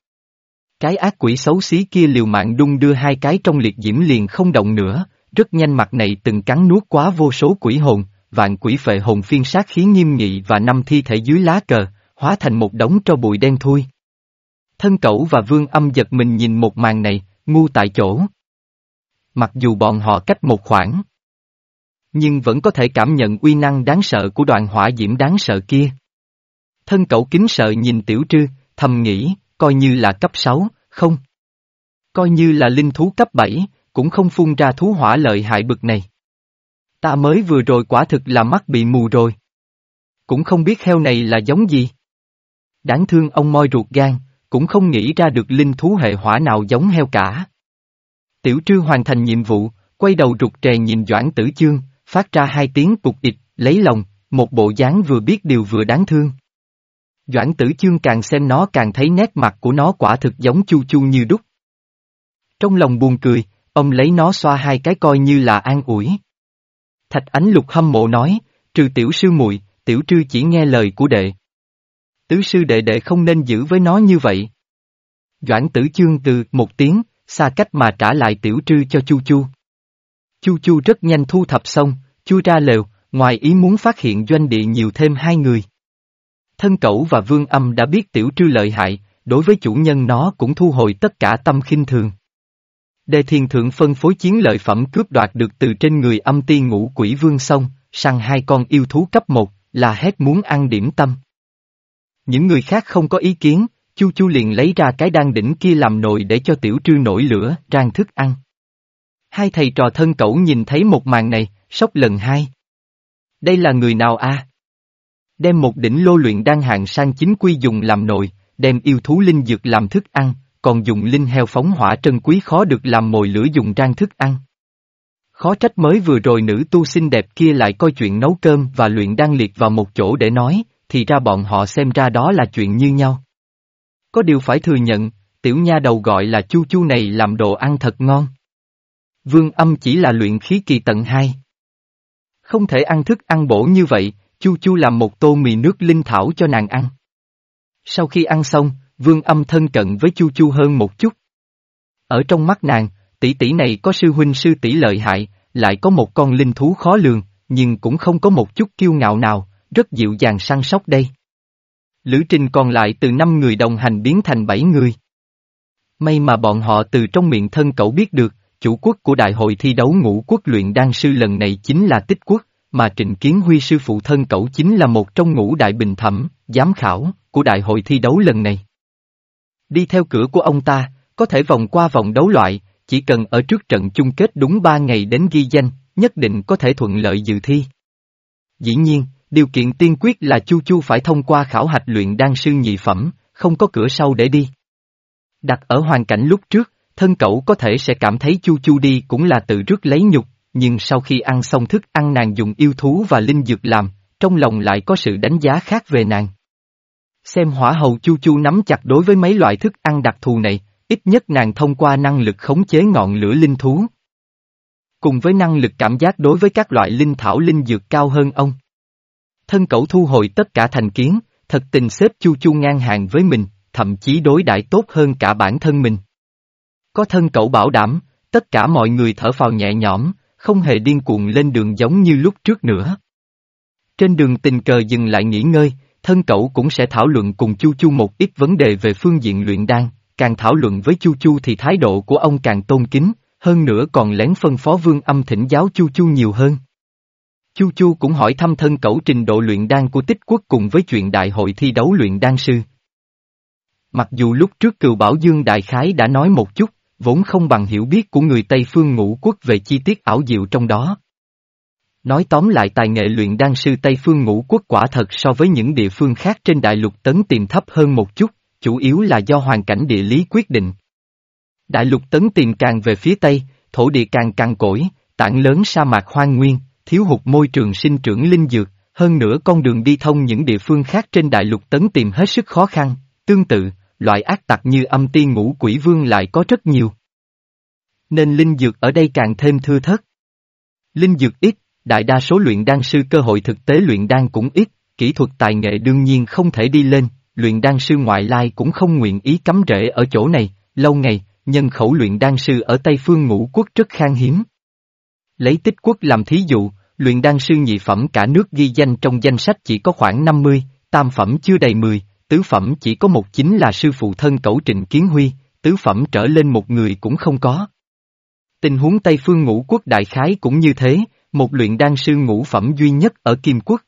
Cái ác quỷ xấu xí kia liều mạng đung đưa hai cái trong liệt diễm liền không động nữa, rất nhanh mặt này từng cắn nuốt quá vô số quỷ hồn, vạn quỷ phệ hồn phiên sát khí nghiêm nghị và năm thi thể dưới lá cờ, hóa thành một đống tro bụi đen thui. Thân cẩu và vương âm giật mình nhìn một màn này, ngu tại chỗ. Mặc dù bọn họ cách một khoảng, nhưng vẫn có thể cảm nhận uy năng đáng sợ của đoàn hỏa diễm đáng sợ kia. Thân cậu kính sợ nhìn tiểu trư, thầm nghĩ, coi như là cấp 6, không. Coi như là linh thú cấp 7, cũng không phun ra thú hỏa lợi hại bực này. Ta mới vừa rồi quả thực là mắt bị mù rồi. Cũng không biết heo này là giống gì. Đáng thương ông moi ruột gan, cũng không nghĩ ra được linh thú hệ hỏa nào giống heo cả. Tiểu trư hoàn thành nhiệm vụ, Quay đầu rụt rè nhìn Doãn Tử Chương, phát ra hai tiếng cục địch, lấy lòng, một bộ dáng vừa biết điều vừa đáng thương. Doãn Tử Chương càng xem nó càng thấy nét mặt của nó quả thực giống chu chu như đúc. Trong lòng buồn cười, ông lấy nó xoa hai cái coi như là an ủi. Thạch Ánh Lục hâm mộ nói, trừ tiểu sư muội, tiểu trư chỉ nghe lời của đệ. Tứ sư đệ đệ không nên giữ với nó như vậy. Doãn tử chương từ một tiếng, xa cách mà trả lại tiểu trư cho Chu Chu. Chu Chu rất nhanh thu thập xong, chui ra lều, ngoài ý muốn phát hiện doanh địa nhiều thêm hai người. Thân cẩu và vương âm đã biết tiểu trư lợi hại, đối với chủ nhân nó cũng thu hồi tất cả tâm khinh thường. Đề thiền thượng phân phối chiến lợi phẩm cướp đoạt được từ trên người âm tiên ngũ quỷ vương xong, săn hai con yêu thú cấp một, là hết muốn ăn điểm tâm. Những người khác không có ý kiến, Chu Chu liền lấy ra cái đan đỉnh kia làm nồi để cho tiểu trư nổi lửa, rang thức ăn. Hai thầy trò thân cẩu nhìn thấy một màn này, sốc lần hai. Đây là người nào a? Đem một đỉnh lô luyện đan hạng sang chính quy dùng làm nồi, đem yêu thú linh dược làm thức ăn, còn dùng linh heo phóng hỏa trân quý khó được làm mồi lửa dùng rang thức ăn. Khó trách mới vừa rồi nữ tu xinh đẹp kia lại coi chuyện nấu cơm và luyện đan liệt vào một chỗ để nói, thì ra bọn họ xem ra đó là chuyện như nhau. Có điều phải thừa nhận, tiểu nha đầu gọi là chu chu này làm đồ ăn thật ngon. Vương âm chỉ là luyện khí kỳ tận hai, Không thể ăn thức ăn bổ như vậy, chu chu làm một tô mì nước linh thảo cho nàng ăn. Sau khi ăn xong, vương âm thân cận với chu chu hơn một chút. Ở trong mắt nàng, tỷ tỷ này có sư huynh sư tỷ lợi hại, lại có một con linh thú khó lường, nhưng cũng không có một chút kiêu ngạo nào, rất dịu dàng săn sóc đây. Lữ trình còn lại từ 5 người đồng hành biến thành 7 người. May mà bọn họ từ trong miệng thân cậu biết được, chủ quốc của đại hội thi đấu ngũ quốc luyện đan sư lần này chính là tích quốc, mà Trịnh Kiến Huy sư phụ thân cậu chính là một trong ngũ đại bình thẩm, giám khảo, của đại hội thi đấu lần này. Đi theo cửa của ông ta, có thể vòng qua vòng đấu loại, chỉ cần ở trước trận chung kết đúng 3 ngày đến ghi danh, nhất định có thể thuận lợi dự thi. Dĩ nhiên, điều kiện tiên quyết là Chu Chu phải thông qua khảo hạch luyện đan sư nhị phẩm, không có cửa sau để đi. Đặt ở hoàn cảnh lúc trước, thân cậu có thể sẽ cảm thấy Chu Chu đi cũng là tự rước lấy nhục, nhưng sau khi ăn xong thức ăn nàng dùng yêu thú và linh dược làm, trong lòng lại có sự đánh giá khác về nàng. Xem hỏa hầu Chu Chu nắm chặt đối với mấy loại thức ăn đặc thù này, ít nhất nàng thông qua năng lực khống chế ngọn lửa linh thú. Cùng với năng lực cảm giác đối với các loại linh thảo linh dược cao hơn ông. Thân cẩu thu hồi tất cả thành kiến, thật tình xếp Chu Chu ngang hàng với mình, thậm chí đối đãi tốt hơn cả bản thân mình. Có thân cẩu bảo đảm, tất cả mọi người thở phào nhẹ nhõm, không hề điên cuồng lên đường giống như lúc trước nữa. Trên đường tình cờ dừng lại nghỉ ngơi, thân cậu cũng sẽ thảo luận cùng Chu Chu một ít vấn đề về phương diện luyện đan, càng thảo luận với Chu Chu thì thái độ của ông càng tôn kính, hơn nữa còn lén phân phó vương âm thỉnh giáo Chu Chu nhiều hơn. Chu Chu cũng hỏi thăm thân cẩu trình độ luyện đan của tích quốc cùng với chuyện đại hội thi đấu luyện đan sư. Mặc dù lúc trước cựu Bảo Dương Đại Khái đã nói một chút, vốn không bằng hiểu biết của người Tây phương ngũ quốc về chi tiết ảo diệu trong đó. Nói tóm lại tài nghệ luyện đan sư Tây phương ngũ quốc quả thật so với những địa phương khác trên đại lục tấn tìm thấp hơn một chút, chủ yếu là do hoàn cảnh địa lý quyết định. Đại lục tấn tìm càng về phía Tây, thổ địa càng càng cỗi, tảng lớn sa mạc hoang nguyên, thiếu hụt môi trường sinh trưởng linh dược, hơn nữa con đường đi thông những địa phương khác trên đại lục tấn tìm hết sức khó khăn, tương tự, loại ác tặc như âm tiên ngũ quỷ vương lại có rất nhiều. Nên linh dược ở đây càng thêm thưa thớt. Linh dược ít, đại đa số luyện đan sư cơ hội thực tế luyện đan cũng ít, kỹ thuật tài nghệ đương nhiên không thể đi lên, luyện đan sư ngoại lai cũng không nguyện ý cắm rễ ở chỗ này, lâu ngày, nhân khẩu luyện đan sư ở Tây Phương ngũ quốc rất khan hiếm. Lấy tích quốc làm thí dụ, luyện đan sư nhị phẩm cả nước ghi danh trong danh sách chỉ có khoảng 50, tam phẩm chưa đầy 10, tứ phẩm chỉ có một chính là sư phụ thân cẩu trịnh kiến huy, tứ phẩm trở lên một người cũng không có. Tình huống Tây Phương ngũ quốc đại khái cũng như thế, một luyện đan sư ngũ phẩm duy nhất ở Kim Quốc.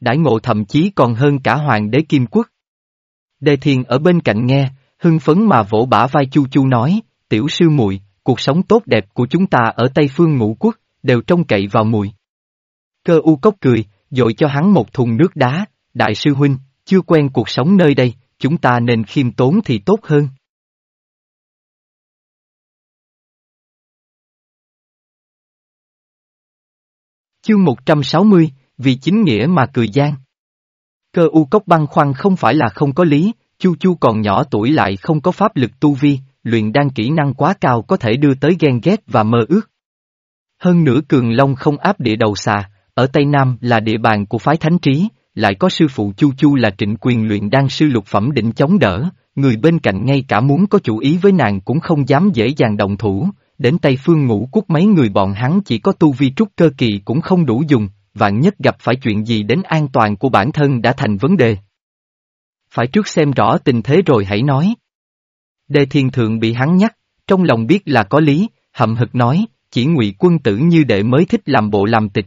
Đãi ngộ thậm chí còn hơn cả hoàng đế Kim Quốc. Đề thiền ở bên cạnh nghe, hưng phấn mà vỗ bả vai chu chu nói, tiểu sư muội cuộc sống tốt đẹp của chúng ta ở Tây Phương ngũ quốc, đều trông cậy vào mùi. Cơ u cốc cười, dội cho hắn một thùng nước đá, đại sư huynh, chưa quen cuộc sống nơi đây, chúng ta nên khiêm tốn thì tốt hơn. Chương 160, vì chính nghĩa mà cười gian. Cơ u cốc băng khoăn không phải là không có lý, Chu Chu còn nhỏ tuổi lại không có pháp lực tu vi, luyện đan kỹ năng quá cao có thể đưa tới ghen ghét và mơ ước. Hơn nữa Cường Long không áp địa đầu xà, ở Tây Nam là địa bàn của phái thánh trí, lại có sư phụ Chu Chu là trịnh quyền luyện đan sư lục phẩm định chống đỡ, người bên cạnh ngay cả muốn có chủ ý với nàng cũng không dám dễ dàng động thủ, đến Tây Phương ngũ quốc mấy người bọn hắn chỉ có tu vi trúc cơ kỳ cũng không đủ dùng, vạn nhất gặp phải chuyện gì đến an toàn của bản thân đã thành vấn đề. Phải trước xem rõ tình thế rồi hãy nói. Đề thiên thượng bị hắn nhắc, trong lòng biết là có lý, hậm hực nói, chỉ ngụy quân tử như đệ mới thích làm bộ làm tịch.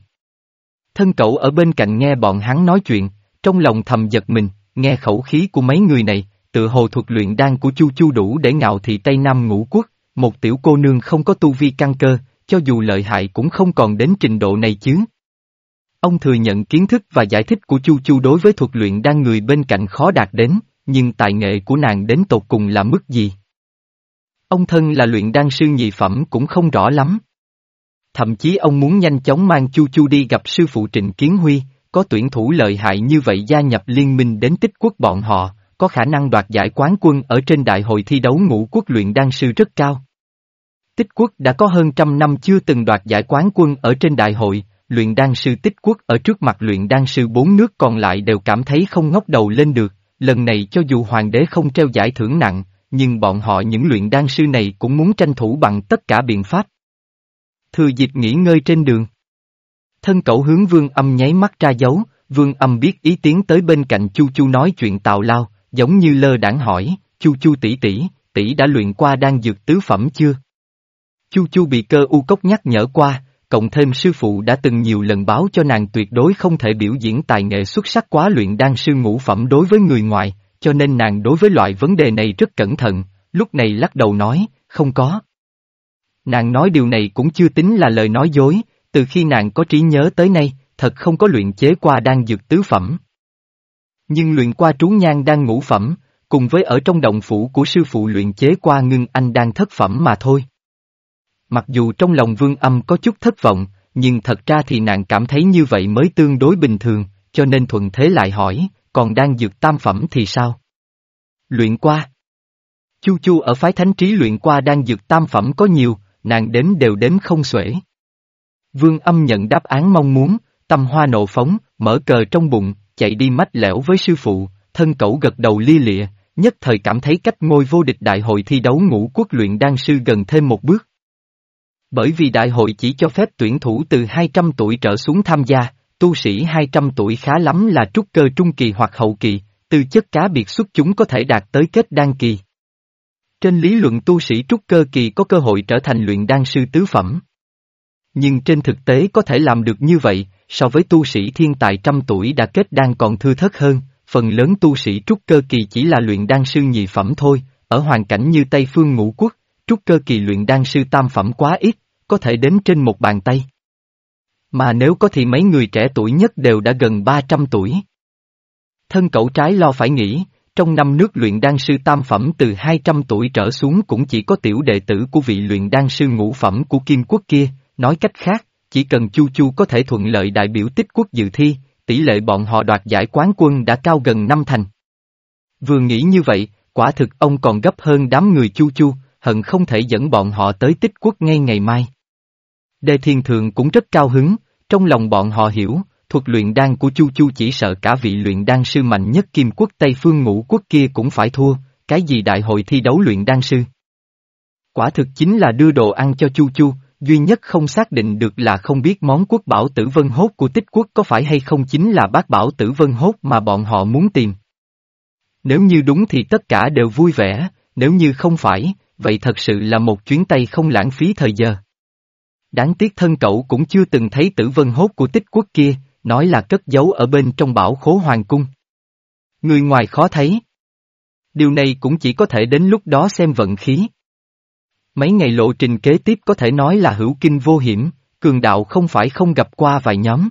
Thân cậu ở bên cạnh nghe bọn hắn nói chuyện, trong lòng thầm giật mình, nghe khẩu khí của mấy người này, tự hồ thuật luyện đan của Chu Chu đủ để ngạo thị Tây Nam ngũ quốc, một tiểu cô nương không có tu vi căn cơ, cho dù lợi hại cũng không còn đến trình độ này chứ. Ông thừa nhận kiến thức và giải thích của Chu Chu đối với thuật luyện đan người bên cạnh khó đạt đến, nhưng tài nghệ của nàng đến tột cùng là mức gì? Ông thân là luyện đan sư nhị phẩm cũng không rõ lắm. Thậm chí ông muốn nhanh chóng mang Chu Chu đi gặp sư phụ Trịnh Kiến Huy, có tuyển thủ lợi hại như vậy gia nhập liên minh đến tích quốc bọn họ, có khả năng đoạt giải quán quân ở trên đại hội thi đấu ngũ quốc luyện đan sư rất cao. Tích quốc đã có hơn trăm năm chưa từng đoạt giải quán quân ở trên đại hội, luyện đan sư tích quốc ở trước mặt luyện đan sư bốn nước còn lại đều cảm thấy không ngóc đầu lên được, lần này cho dù hoàng đế không treo giải thưởng nặng, nhưng bọn họ những luyện đan sư này cũng muốn tranh thủ bằng tất cả biện pháp. Thừa dịp nghỉ ngơi trên đường. Thân cậu hướng vương âm nháy mắt ra dấu, vương âm biết ý tiến tới bên cạnh chu chu nói chuyện tào lao, giống như lơ đảng hỏi, chu chu tỷ tỷ, tỷ đã luyện qua đang dược tứ phẩm chưa? Chu chu bị cơ u cốc nhắc nhở qua, cộng thêm sư phụ đã từng nhiều lần báo cho nàng tuyệt đối không thể biểu diễn tài nghệ xuất sắc quá luyện đan sư ngũ phẩm đối với người ngoài, cho nên nàng đối với loại vấn đề này rất cẩn thận, lúc này lắc đầu nói, không có. Nàng nói điều này cũng chưa tính là lời nói dối, từ khi nàng có trí nhớ tới nay, thật không có luyện chế qua đang dược tứ phẩm. Nhưng luyện qua trú nhang đang ngũ phẩm, cùng với ở trong động phủ của sư phụ luyện chế qua ngưng anh đang thất phẩm mà thôi. Mặc dù trong lòng vương âm có chút thất vọng, nhưng thật ra thì nàng cảm thấy như vậy mới tương đối bình thường, cho nên thuận thế lại hỏi, còn đang dược tam phẩm thì sao? Luyện qua. Chu chu ở phái thánh trí luyện qua đang dược tam phẩm có nhiều, nàng đếm đều đếm không xuể. Vương âm nhận đáp án mong muốn, tâm hoa nộ phóng, mở cờ trong bụng, chạy đi mách lẻo với sư phụ, thân cẩu gật đầu li lịa, nhất thời cảm thấy cách ngôi vô địch đại hội thi đấu ngũ quốc luyện đan sư gần thêm một bước. Bởi vì đại hội chỉ cho phép tuyển thủ từ 200 tuổi trở xuống tham gia, tu sĩ 200 tuổi khá lắm là trúc cơ trung kỳ hoặc hậu kỳ, từ chất cá biệt xuất chúng có thể đạt tới kết đan kỳ. Trên lý luận tu sĩ trúc cơ kỳ có cơ hội trở thành luyện đan sư tứ phẩm. Nhưng trên thực tế có thể làm được như vậy, so với tu sĩ thiên tài trăm tuổi đã kết đan còn thưa thất hơn, phần lớn tu sĩ trúc cơ kỳ chỉ là luyện đan sư nhị phẩm thôi, ở hoàn cảnh như Tây Phương ngũ quốc, trúc cơ kỳ luyện đan sư tam phẩm quá ít, có thể đếm trên một bàn tay. Mà nếu có thì mấy người trẻ tuổi nhất đều đã gần 300 tuổi. Thân cậu trái lo phải nghĩ, trong năm nước luyện đan sư tam phẩm từ 200 tuổi trở xuống cũng chỉ có tiểu đệ tử của vị luyện đan sư ngũ phẩm của Kim Quốc kia, nói cách khác, chỉ cần Chu Chu có thể thuận lợi đại biểu tích quốc dự thi, tỷ lệ bọn họ đoạt giải quán quân đã cao gần năm thành. Vừa nghĩ như vậy, quả thực ông còn gấp hơn đám người Chu Chu, hận không thể dẫn bọn họ tới tích quốc ngay ngày mai. Đề Thiên thường cũng rất cao hứng, trong lòng bọn họ hiểu, thuật luyện đan của Chu Chu chỉ sợ cả vị luyện đan sư mạnh nhất Kim Quốc Tây Phương ngũ quốc kia cũng phải thua, cái gì đại hội thi đấu luyện đan sư. Quả thực chính là đưa đồ ăn cho Chu Chu, duy nhất không xác định được là không biết món quốc bảo tử vân hốt của tích quốc có phải hay không chính là bác bảo tử vân hốt mà bọn họ muốn tìm. Nếu như đúng thì tất cả đều vui vẻ, nếu như không phải, vậy thật sự là một chuyến tay không lãng phí thời giờ. Đáng tiếc thân cậu cũng chưa từng thấy tử vân hốt của tích quốc kia, nói là cất giấu ở bên trong bảo khố hoàng cung. Người ngoài khó thấy. Điều này cũng chỉ có thể đến lúc đó xem vận khí. Mấy ngày lộ trình kế tiếp có thể nói là hữu kinh vô hiểm, cường đạo không phải không gặp qua vài nhóm.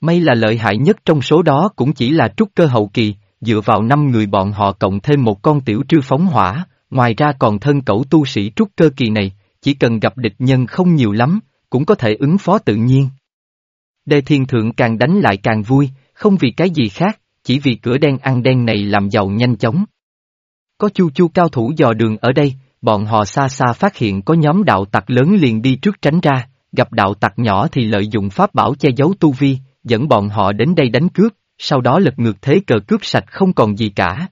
May là lợi hại nhất trong số đó cũng chỉ là trúc cơ hậu kỳ, dựa vào năm người bọn họ cộng thêm một con tiểu trư phóng hỏa, ngoài ra còn thân cẩu tu sĩ trúc cơ kỳ này, chỉ cần gặp địch nhân không nhiều lắm, cũng có thể ứng phó tự nhiên. Đề thiên thượng càng đánh lại càng vui, không vì cái gì khác, chỉ vì cửa đen ăn đen này làm giàu nhanh chóng. Có chu chu cao thủ dò đường ở đây, bọn họ xa xa phát hiện có nhóm đạo tặc lớn liền đi trước tránh ra, gặp đạo tặc nhỏ thì lợi dụng pháp bảo che giấu tu vi, dẫn bọn họ đến đây đánh cướp, sau đó lật ngược thế cờ cướp sạch không còn gì cả.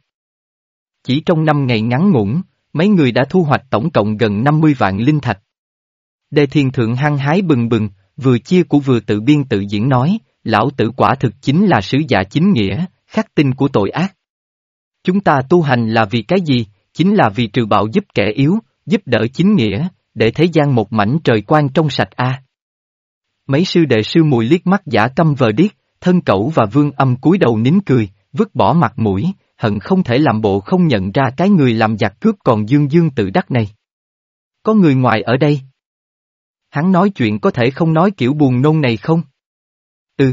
Chỉ trong năm ngày ngắn ngủn, mấy người đã thu hoạch tổng cộng gần 50 vạn linh thạch. Đề Thiên thượng hăng hái bừng bừng, vừa chia của vừa tự biên tự diễn nói, lão tử quả thực chính là sứ giả chính nghĩa, khắc tinh của tội ác. Chúng ta tu hành là vì cái gì? Chính là vì trừ bạo giúp kẻ yếu, giúp đỡ chính nghĩa, để thế gian một mảnh trời quang trong sạch a. Mấy sư đệ sư mùi liếc mắt giả câm vờ điếc, thân cẩu và vương âm cúi đầu nín cười, vứt bỏ mặt mũi, hận không thể làm bộ không nhận ra cái người làm giặc cướp còn dương dương tự đắc này. Có người ngoài ở đây. Hắn nói chuyện có thể không nói kiểu buồn nôn này không? Ừ.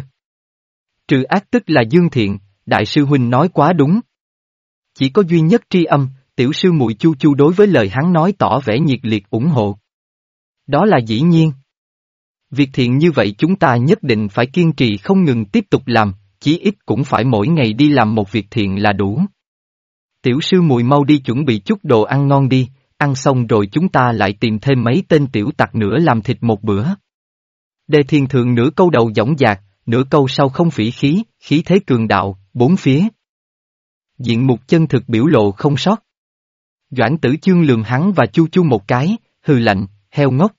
Trừ ác tức là dương thiện, đại sư huynh nói quá đúng. Chỉ có duy nhất tri âm, tiểu sư muội chu chu đối với lời hắn nói tỏ vẻ nhiệt liệt ủng hộ. Đó là dĩ nhiên. Việc thiện như vậy chúng ta nhất định phải kiên trì không ngừng tiếp tục làm, chí ít cũng phải mỗi ngày đi làm một việc thiện là đủ. Tiểu sư muội mau đi chuẩn bị chút đồ ăn ngon đi, ăn xong rồi chúng ta lại tìm thêm mấy tên tiểu tặc nữa làm thịt một bữa. Đề thiên thượng nửa câu đầu dõng dạc, nửa câu sau không phỉ khí, khí thế cường đạo, bốn phía. Diện mục chân thực biểu lộ không sót. Doãn tử chương lường hắn và chu chu một cái, hừ lạnh, heo ngốc.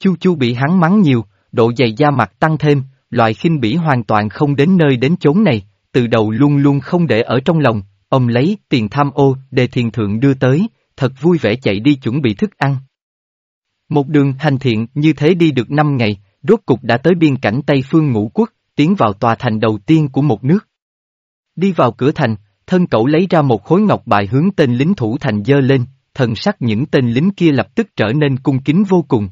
Chu chu bị hắn mắng nhiều, độ dày da mặt tăng thêm, loại khinh bỉ hoàn toàn không đến nơi đến chốn này, từ đầu luôn luôn không để ở trong lòng, ông lấy tiền tham ô, đề thiền thượng đưa tới, thật vui vẻ chạy đi chuẩn bị thức ăn. Một đường hành thiện như thế đi được 5 ngày, rốt cục đã tới biên cảnh Tây Phương Ngũ Quốc, tiến vào tòa thành đầu tiên của một nước. Đi vào cửa thành, thân cậu lấy ra một khối ngọc bài hướng tên lính thủ thành dơ lên, thần sắc những tên lính kia lập tức trở nên cung kính vô cùng.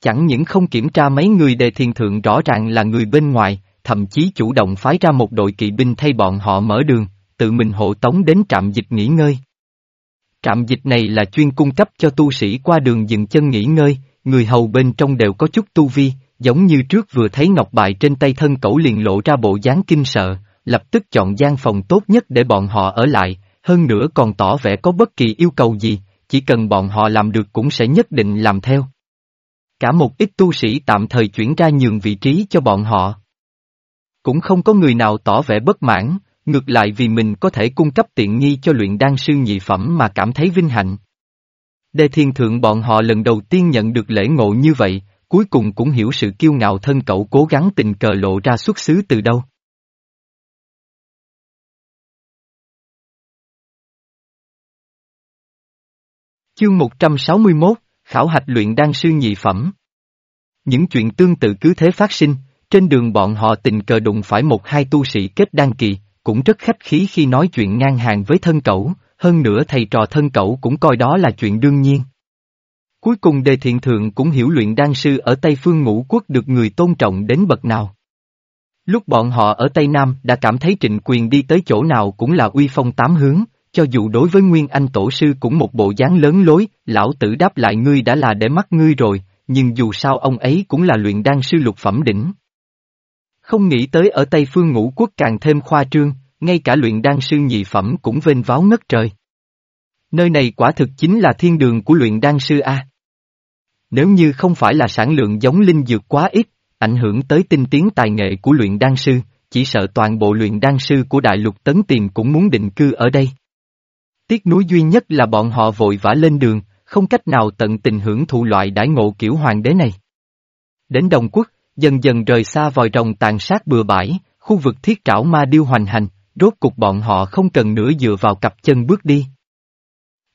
Chẳng những không kiểm tra mấy người đề thiền thượng rõ ràng là người bên ngoài, thậm chí chủ động phái ra một đội kỵ binh thay bọn họ mở đường, tự mình hộ tống đến trạm dịch nghỉ ngơi. Trạm dịch này là chuyên cung cấp cho tu sĩ qua đường dừng chân nghỉ ngơi, người hầu bên trong đều có chút tu vi, giống như trước vừa thấy ngọc bài trên tay thân cẩu liền lộ ra bộ dáng kinh sợ, lập tức chọn gian phòng tốt nhất để bọn họ ở lại, hơn nữa còn tỏ vẻ có bất kỳ yêu cầu gì, chỉ cần bọn họ làm được cũng sẽ nhất định làm theo. Cả một ít tu sĩ tạm thời chuyển ra nhường vị trí cho bọn họ. Cũng không có người nào tỏ vẻ bất mãn, ngược lại vì mình có thể cung cấp tiện nghi cho luyện đan sư nhị phẩm mà cảm thấy vinh hạnh. Đề thiên thượng bọn họ lần đầu tiên nhận được lễ ngộ như vậy, cuối cùng cũng hiểu sự kiêu ngạo thân cậu cố gắng tình cờ lộ ra xuất xứ từ đâu. Chương 161, Khảo hạch luyện đan sư nhị phẩm. Những chuyện tương tự cứ thế phát sinh, trên đường bọn họ tình cờ đụng phải một hai tu sĩ kết đan kỳ, cũng rất khách khí khi nói chuyện ngang hàng với thân cẩu, hơn nữa thầy trò thân cẩu cũng coi đó là chuyện đương nhiên. Cuối cùng đề thiện thượng cũng hiểu luyện đan sư ở Tây Phương Ngũ Quốc được người tôn trọng đến bậc nào. Lúc bọn họ ở Tây Nam đã cảm thấy trịnh quyền đi tới chỗ nào cũng là uy phong tám hướng, cho dù đối với Nguyên Anh Tổ sư cũng một bộ dáng lớn lối, lão tử đáp lại ngươi đã là để mắt ngươi rồi, nhưng dù sao ông ấy cũng là luyện đan sư lục phẩm đỉnh. Không nghĩ tới ở Tây Phương Ngũ Quốc càng thêm khoa trương, ngay cả luyện đan sư nhị phẩm cũng vênh váo ngất trời. Nơi này quả thực chính là thiên đường của luyện đan sư A. Nếu như không phải là sản lượng giống linh dược quá ít, ảnh hưởng tới tinh tiến tài nghệ của luyện đan sư, chỉ sợ toàn bộ luyện đan sư của đại lục tấn tìm cũng muốn định cư ở đây. Tiếc nuối duy nhất là bọn họ vội vã lên đường, không cách nào tận tình hưởng thụ loại đãi ngộ kiểu hoàng đế này. Đến Đồng Quốc, dần dần rời xa vòi rồng tàn sát bừa bãi, khu vực thiết trảo ma điêu hoành hành, rốt cục bọn họ không cần nữa dựa vào cặp chân bước đi.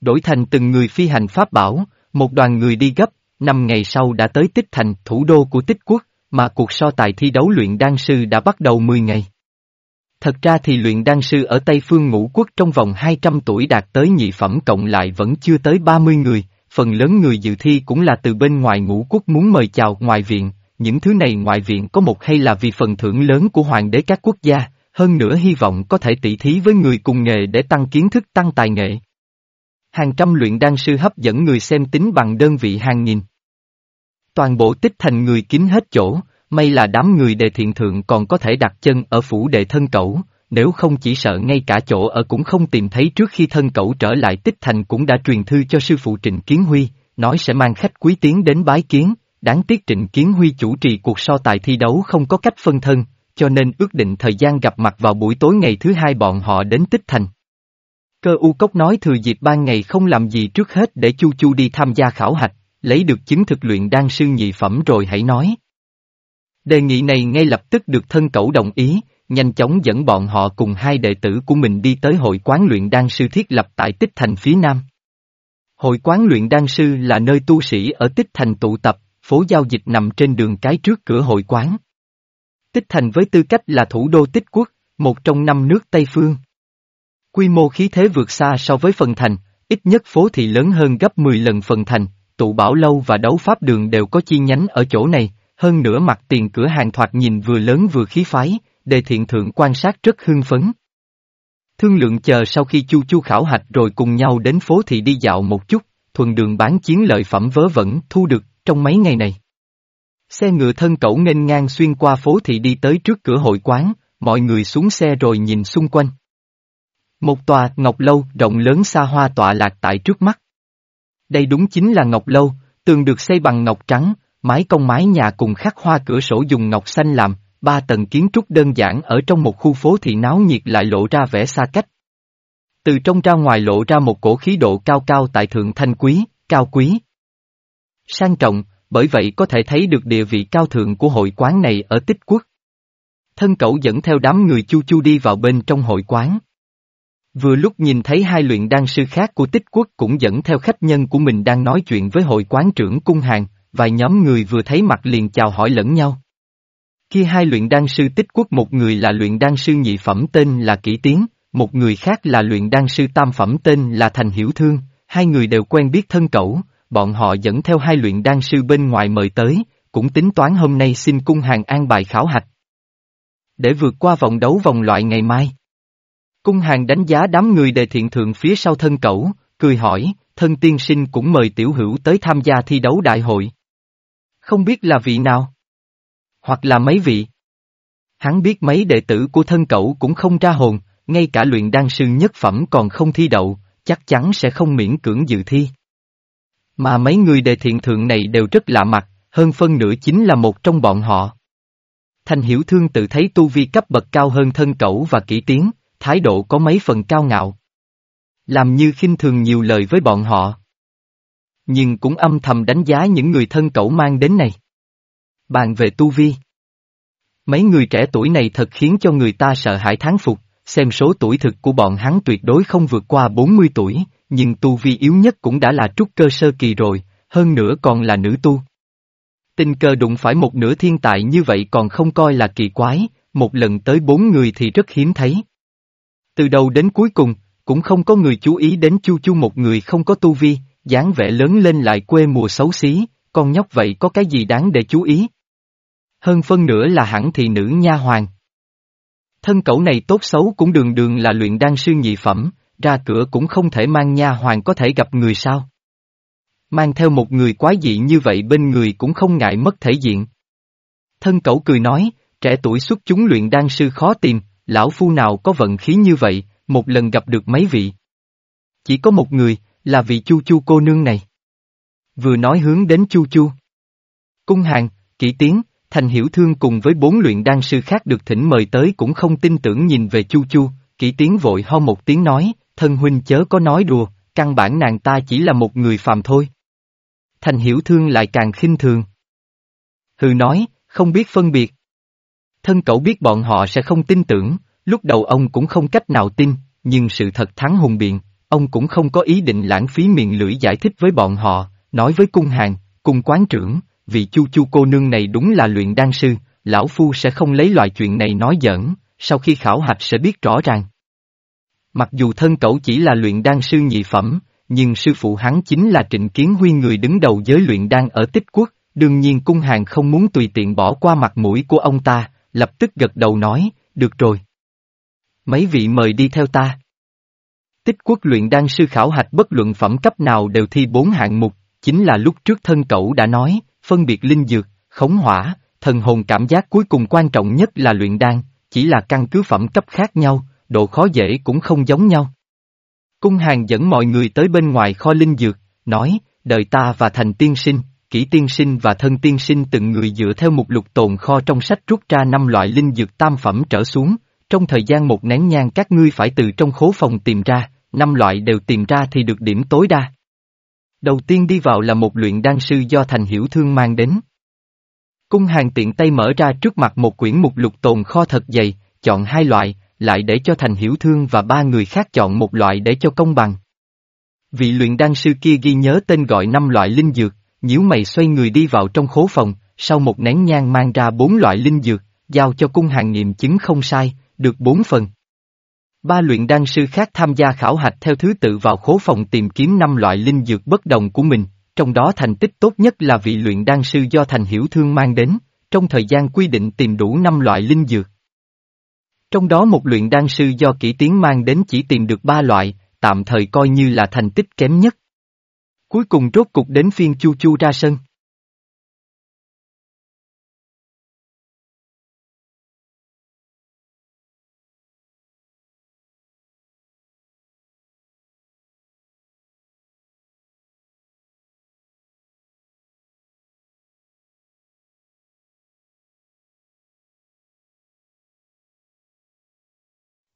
Đổi thành từng người phi hành pháp bảo, một đoàn người đi gấp, năm ngày sau đã tới Tích Thành, thủ đô của Tích Quốc, mà cuộc so tài thi đấu luyện đan sư đã bắt đầu 10 ngày. Thật ra thì luyện đan sư ở Tây Phương Ngũ Quốc trong vòng 200 tuổi đạt tới nhị phẩm cộng lại vẫn chưa tới 30 người, phần lớn người dự thi cũng là từ bên ngoài ngũ quốc muốn mời chào ngoài viện, những thứ này ngoại viện có một hay là vì phần thưởng lớn của hoàng đế các quốc gia, hơn nữa hy vọng có thể tỷ thí với người cùng nghề để tăng kiến thức tăng tài nghệ. Hàng trăm luyện đan sư hấp dẫn người xem tính bằng đơn vị hàng nghìn. Toàn bộ tích thành người kín hết chỗ, may là đám người đề thiện thượng còn có thể đặt chân ở phủ đệ thân cẩu, nếu không chỉ sợ ngay cả chỗ ở cũng không tìm thấy trước khi thân cẩu trở lại tích thành cũng đã truyền thư cho sư phụ Trịnh Kiến Huy, nói sẽ mang khách quý tiến đến bái kiến, đáng tiếc Trịnh Kiến Huy chủ trì cuộc so tài thi đấu không có cách phân thân, cho nên ước định thời gian gặp mặt vào buổi tối ngày thứ hai bọn họ đến tích thành. Cơ u cốc nói thừa dịp ban ngày không làm gì trước hết để Chu Chu đi tham gia khảo hạch, lấy được chứng thực luyện đan sư nhị phẩm rồi hãy nói. Đề nghị này ngay lập tức được thân cẩu đồng ý, nhanh chóng dẫn bọn họ cùng hai đệ tử của mình đi tới hội quán luyện đan sư thiết lập tại Tích Thành phía Nam. Hội quán luyện đan sư là nơi tu sĩ ở Tích Thành tụ tập, phố giao dịch nằm trên đường cái trước cửa hội quán. Tích Thành với tư cách là thủ đô tích quốc, một trong năm nước Tây Phương. Quy mô khí thế vượt xa so với phần thành, ít nhất phố thị lớn hơn gấp 10 lần phần thành, tụ bảo lâu và đấu pháp đường đều có chi nhánh ở chỗ này, hơn nữa mặt tiền cửa hàng thoạt nhìn vừa lớn vừa khí phái, đề thiện thượng quan sát rất hưng phấn. Thương lượng chờ sau khi chu chu khảo hạch rồi cùng nhau đến phố thị đi dạo một chút, thuần đường bán chiến lợi phẩm vớ vẩn thu được trong mấy ngày này. Xe ngựa thân cẩu nghênh ngang xuyên qua phố thị đi tới trước cửa hội quán, mọi người xuống xe rồi nhìn xung quanh. Một tòa ngọc lâu rộng lớn xa hoa tọa lạc tại trước mắt. Đây đúng chính là ngọc lâu, tường được xây bằng ngọc trắng, mái công mái nhà cùng khắc hoa cửa sổ dùng ngọc xanh làm, ba tầng kiến trúc đơn giản ở trong một khu phố thị náo nhiệt lại lộ ra vẻ xa cách. Từ trong ra ngoài lộ ra một cổ khí độ cao cao tại thượng thanh quý, cao quý. Sang trọng, bởi vậy có thể thấy được địa vị cao thượng của hội quán này ở tích quốc. Thân cẩu dẫn theo đám người chu chu đi vào bên trong hội quán. Vừa lúc nhìn thấy hai luyện đan sư khác của tích quốc cũng dẫn theo khách nhân của mình đang nói chuyện với hội quán trưởng cung hàng, vài nhóm người vừa thấy mặt liền chào hỏi lẫn nhau. Khi hai luyện đan sư tích quốc một người là luyện đan sư nhị phẩm tên là Kỷ Tiến, một người khác là luyện đan sư tam phẩm tên là Thành Hiểu Thương, hai người đều quen biết thân cẩu, bọn họ dẫn theo hai luyện đan sư bên ngoài mời tới, cũng tính toán hôm nay xin cung hàng an bài khảo hạch. Để vượt qua vòng đấu vòng loại ngày mai. Cung hàng đánh giá đám người đề thiện thượng phía sau thân cẩu, cười hỏi, thân tiên sinh cũng mời tiểu hữu tới tham gia thi đấu đại hội. Không biết là vị nào? Hoặc là mấy vị? Hắn biết mấy đệ tử của thân cẩu cũng không ra hồn, ngay cả luyện đan sư nhất phẩm còn không thi đậu, chắc chắn sẽ không miễn cưỡng dự thi. Mà mấy người đề thiện thượng này đều rất lạ mặt, hơn phân nửa chính là một trong bọn họ. Thanh hiểu thương tự thấy tu vi cấp bậc cao hơn thân cẩu và kỹ tiến, thái độ có mấy phần cao ngạo. Làm như khinh thường nhiều lời với bọn họ. Nhưng cũng âm thầm đánh giá những người thân cẩu mang đến này. Bàn về tu vi. Mấy người trẻ tuổi này thật khiến cho người ta sợ hãi thán phục, xem số tuổi thực của bọn hắn tuyệt đối không vượt qua 40 tuổi, nhưng tu vi yếu nhất cũng đã là trúc cơ sơ kỳ rồi, hơn nữa còn là nữ tu. Tình cờ đụng phải một nửa thiên tài như vậy còn không coi là kỳ quái, một lần tới bốn người thì rất hiếm thấy. Từ đầu đến cuối cùng, cũng không có người chú ý đến chu chu một người không có tu vi, dáng vẻ lớn lên lại quê mùa xấu xí, con nhóc vậy có cái gì đáng để chú ý? Hơn phân nữa là hẳn thì nữ nha hoàng. Thân cẩu này tốt xấu cũng đường đường là luyện đan sư nhị phẩm, ra cửa cũng không thể mang nha hoàng có thể gặp người sao. Mang theo một người quái dị như vậy bên người cũng không ngại mất thể diện. Thân cẩu cười nói, trẻ tuổi xuất chúng luyện đan sư khó tìm, lão phu nào có vận khí như vậy, một lần gặp được mấy vị. Chỉ có một người, là vị chu chu cô nương này. Vừa nói hướng đến chu chu. Cung hàng, kỹ tiến, thành hiểu thương cùng với bốn luyện đan sư khác được thỉnh mời tới cũng không tin tưởng nhìn về chu chu, kỹ tiến vội ho một tiếng nói, thân huynh chớ có nói đùa, căn bản nàng ta chỉ là một người phàm thôi. Thành hiểu thương lại càng khinh thường. Hừ nói, không biết phân biệt. Thân cậu biết bọn họ sẽ không tin tưởng, lúc đầu ông cũng không cách nào tin, nhưng sự thật thắng hùng biện, ông cũng không có ý định lãng phí miệng lưỡi giải thích với bọn họ, nói với cung hàng, cung quán trưởng, vị chu chu cô nương này đúng là luyện đan sư, lão phu sẽ không lấy loại chuyện này nói giỡn, sau khi khảo hạch sẽ biết rõ ràng. Mặc dù thân cậu chỉ là luyện đan sư nhị phẩm, nhưng sư phụ hắn chính là trịnh kiến huy người đứng đầu giới luyện đan ở tích quốc, đương nhiên cung hàng không muốn tùy tiện bỏ qua mặt mũi của ông ta, lập tức gật đầu nói, được rồi. Mấy vị mời đi theo ta. Tích quốc luyện đan sư khảo hạch bất luận phẩm cấp nào đều thi bốn hạng mục, chính là lúc trước thân cậu đã nói, phân biệt linh dược, khống hỏa, thần hồn cảm giác cuối cùng quan trọng nhất là luyện đan, chỉ là căn cứ phẩm cấp khác nhau, độ khó dễ cũng không giống nhau. Cung hàng dẫn mọi người tới bên ngoài kho linh dược, nói, đời ta và thành tiên sinh, kỹ tiên sinh và thân tiên sinh từng người dựa theo một lục tồn kho trong sách rút ra năm loại linh dược tam phẩm trở xuống, trong thời gian một nén nhang các ngươi phải từ trong khố phòng tìm ra, năm loại đều tìm ra thì được điểm tối đa. Đầu tiên đi vào là một luyện đan sư do thành hiểu thương mang đến. Cung hàng tiện tay mở ra trước mặt một quyển mục lục tồn kho thật dày, chọn hai loại, lại để cho thành hiểu thương và ba người khác chọn một loại để cho công bằng. Vị luyện đan sư kia ghi nhớ tên gọi năm loại linh dược, nhíu mày xoay người đi vào trong khố phòng, sau một nén nhang mang ra bốn loại linh dược, giao cho cung hàng nghiệm chứng không sai, được bốn phần. Ba luyện đan sư khác tham gia khảo hạch theo thứ tự vào khố phòng tìm kiếm năm loại linh dược bất đồng của mình, trong đó thành tích tốt nhất là vị luyện đan sư do thành hiểu thương mang đến, trong thời gian quy định tìm đủ năm loại linh dược. Trong đó một luyện đan sư do kỹ tiến mang đến chỉ tìm được ba loại, tạm thời coi như là thành tích kém nhất. Cuối cùng rốt cục đến phiên Chu Chu ra sân.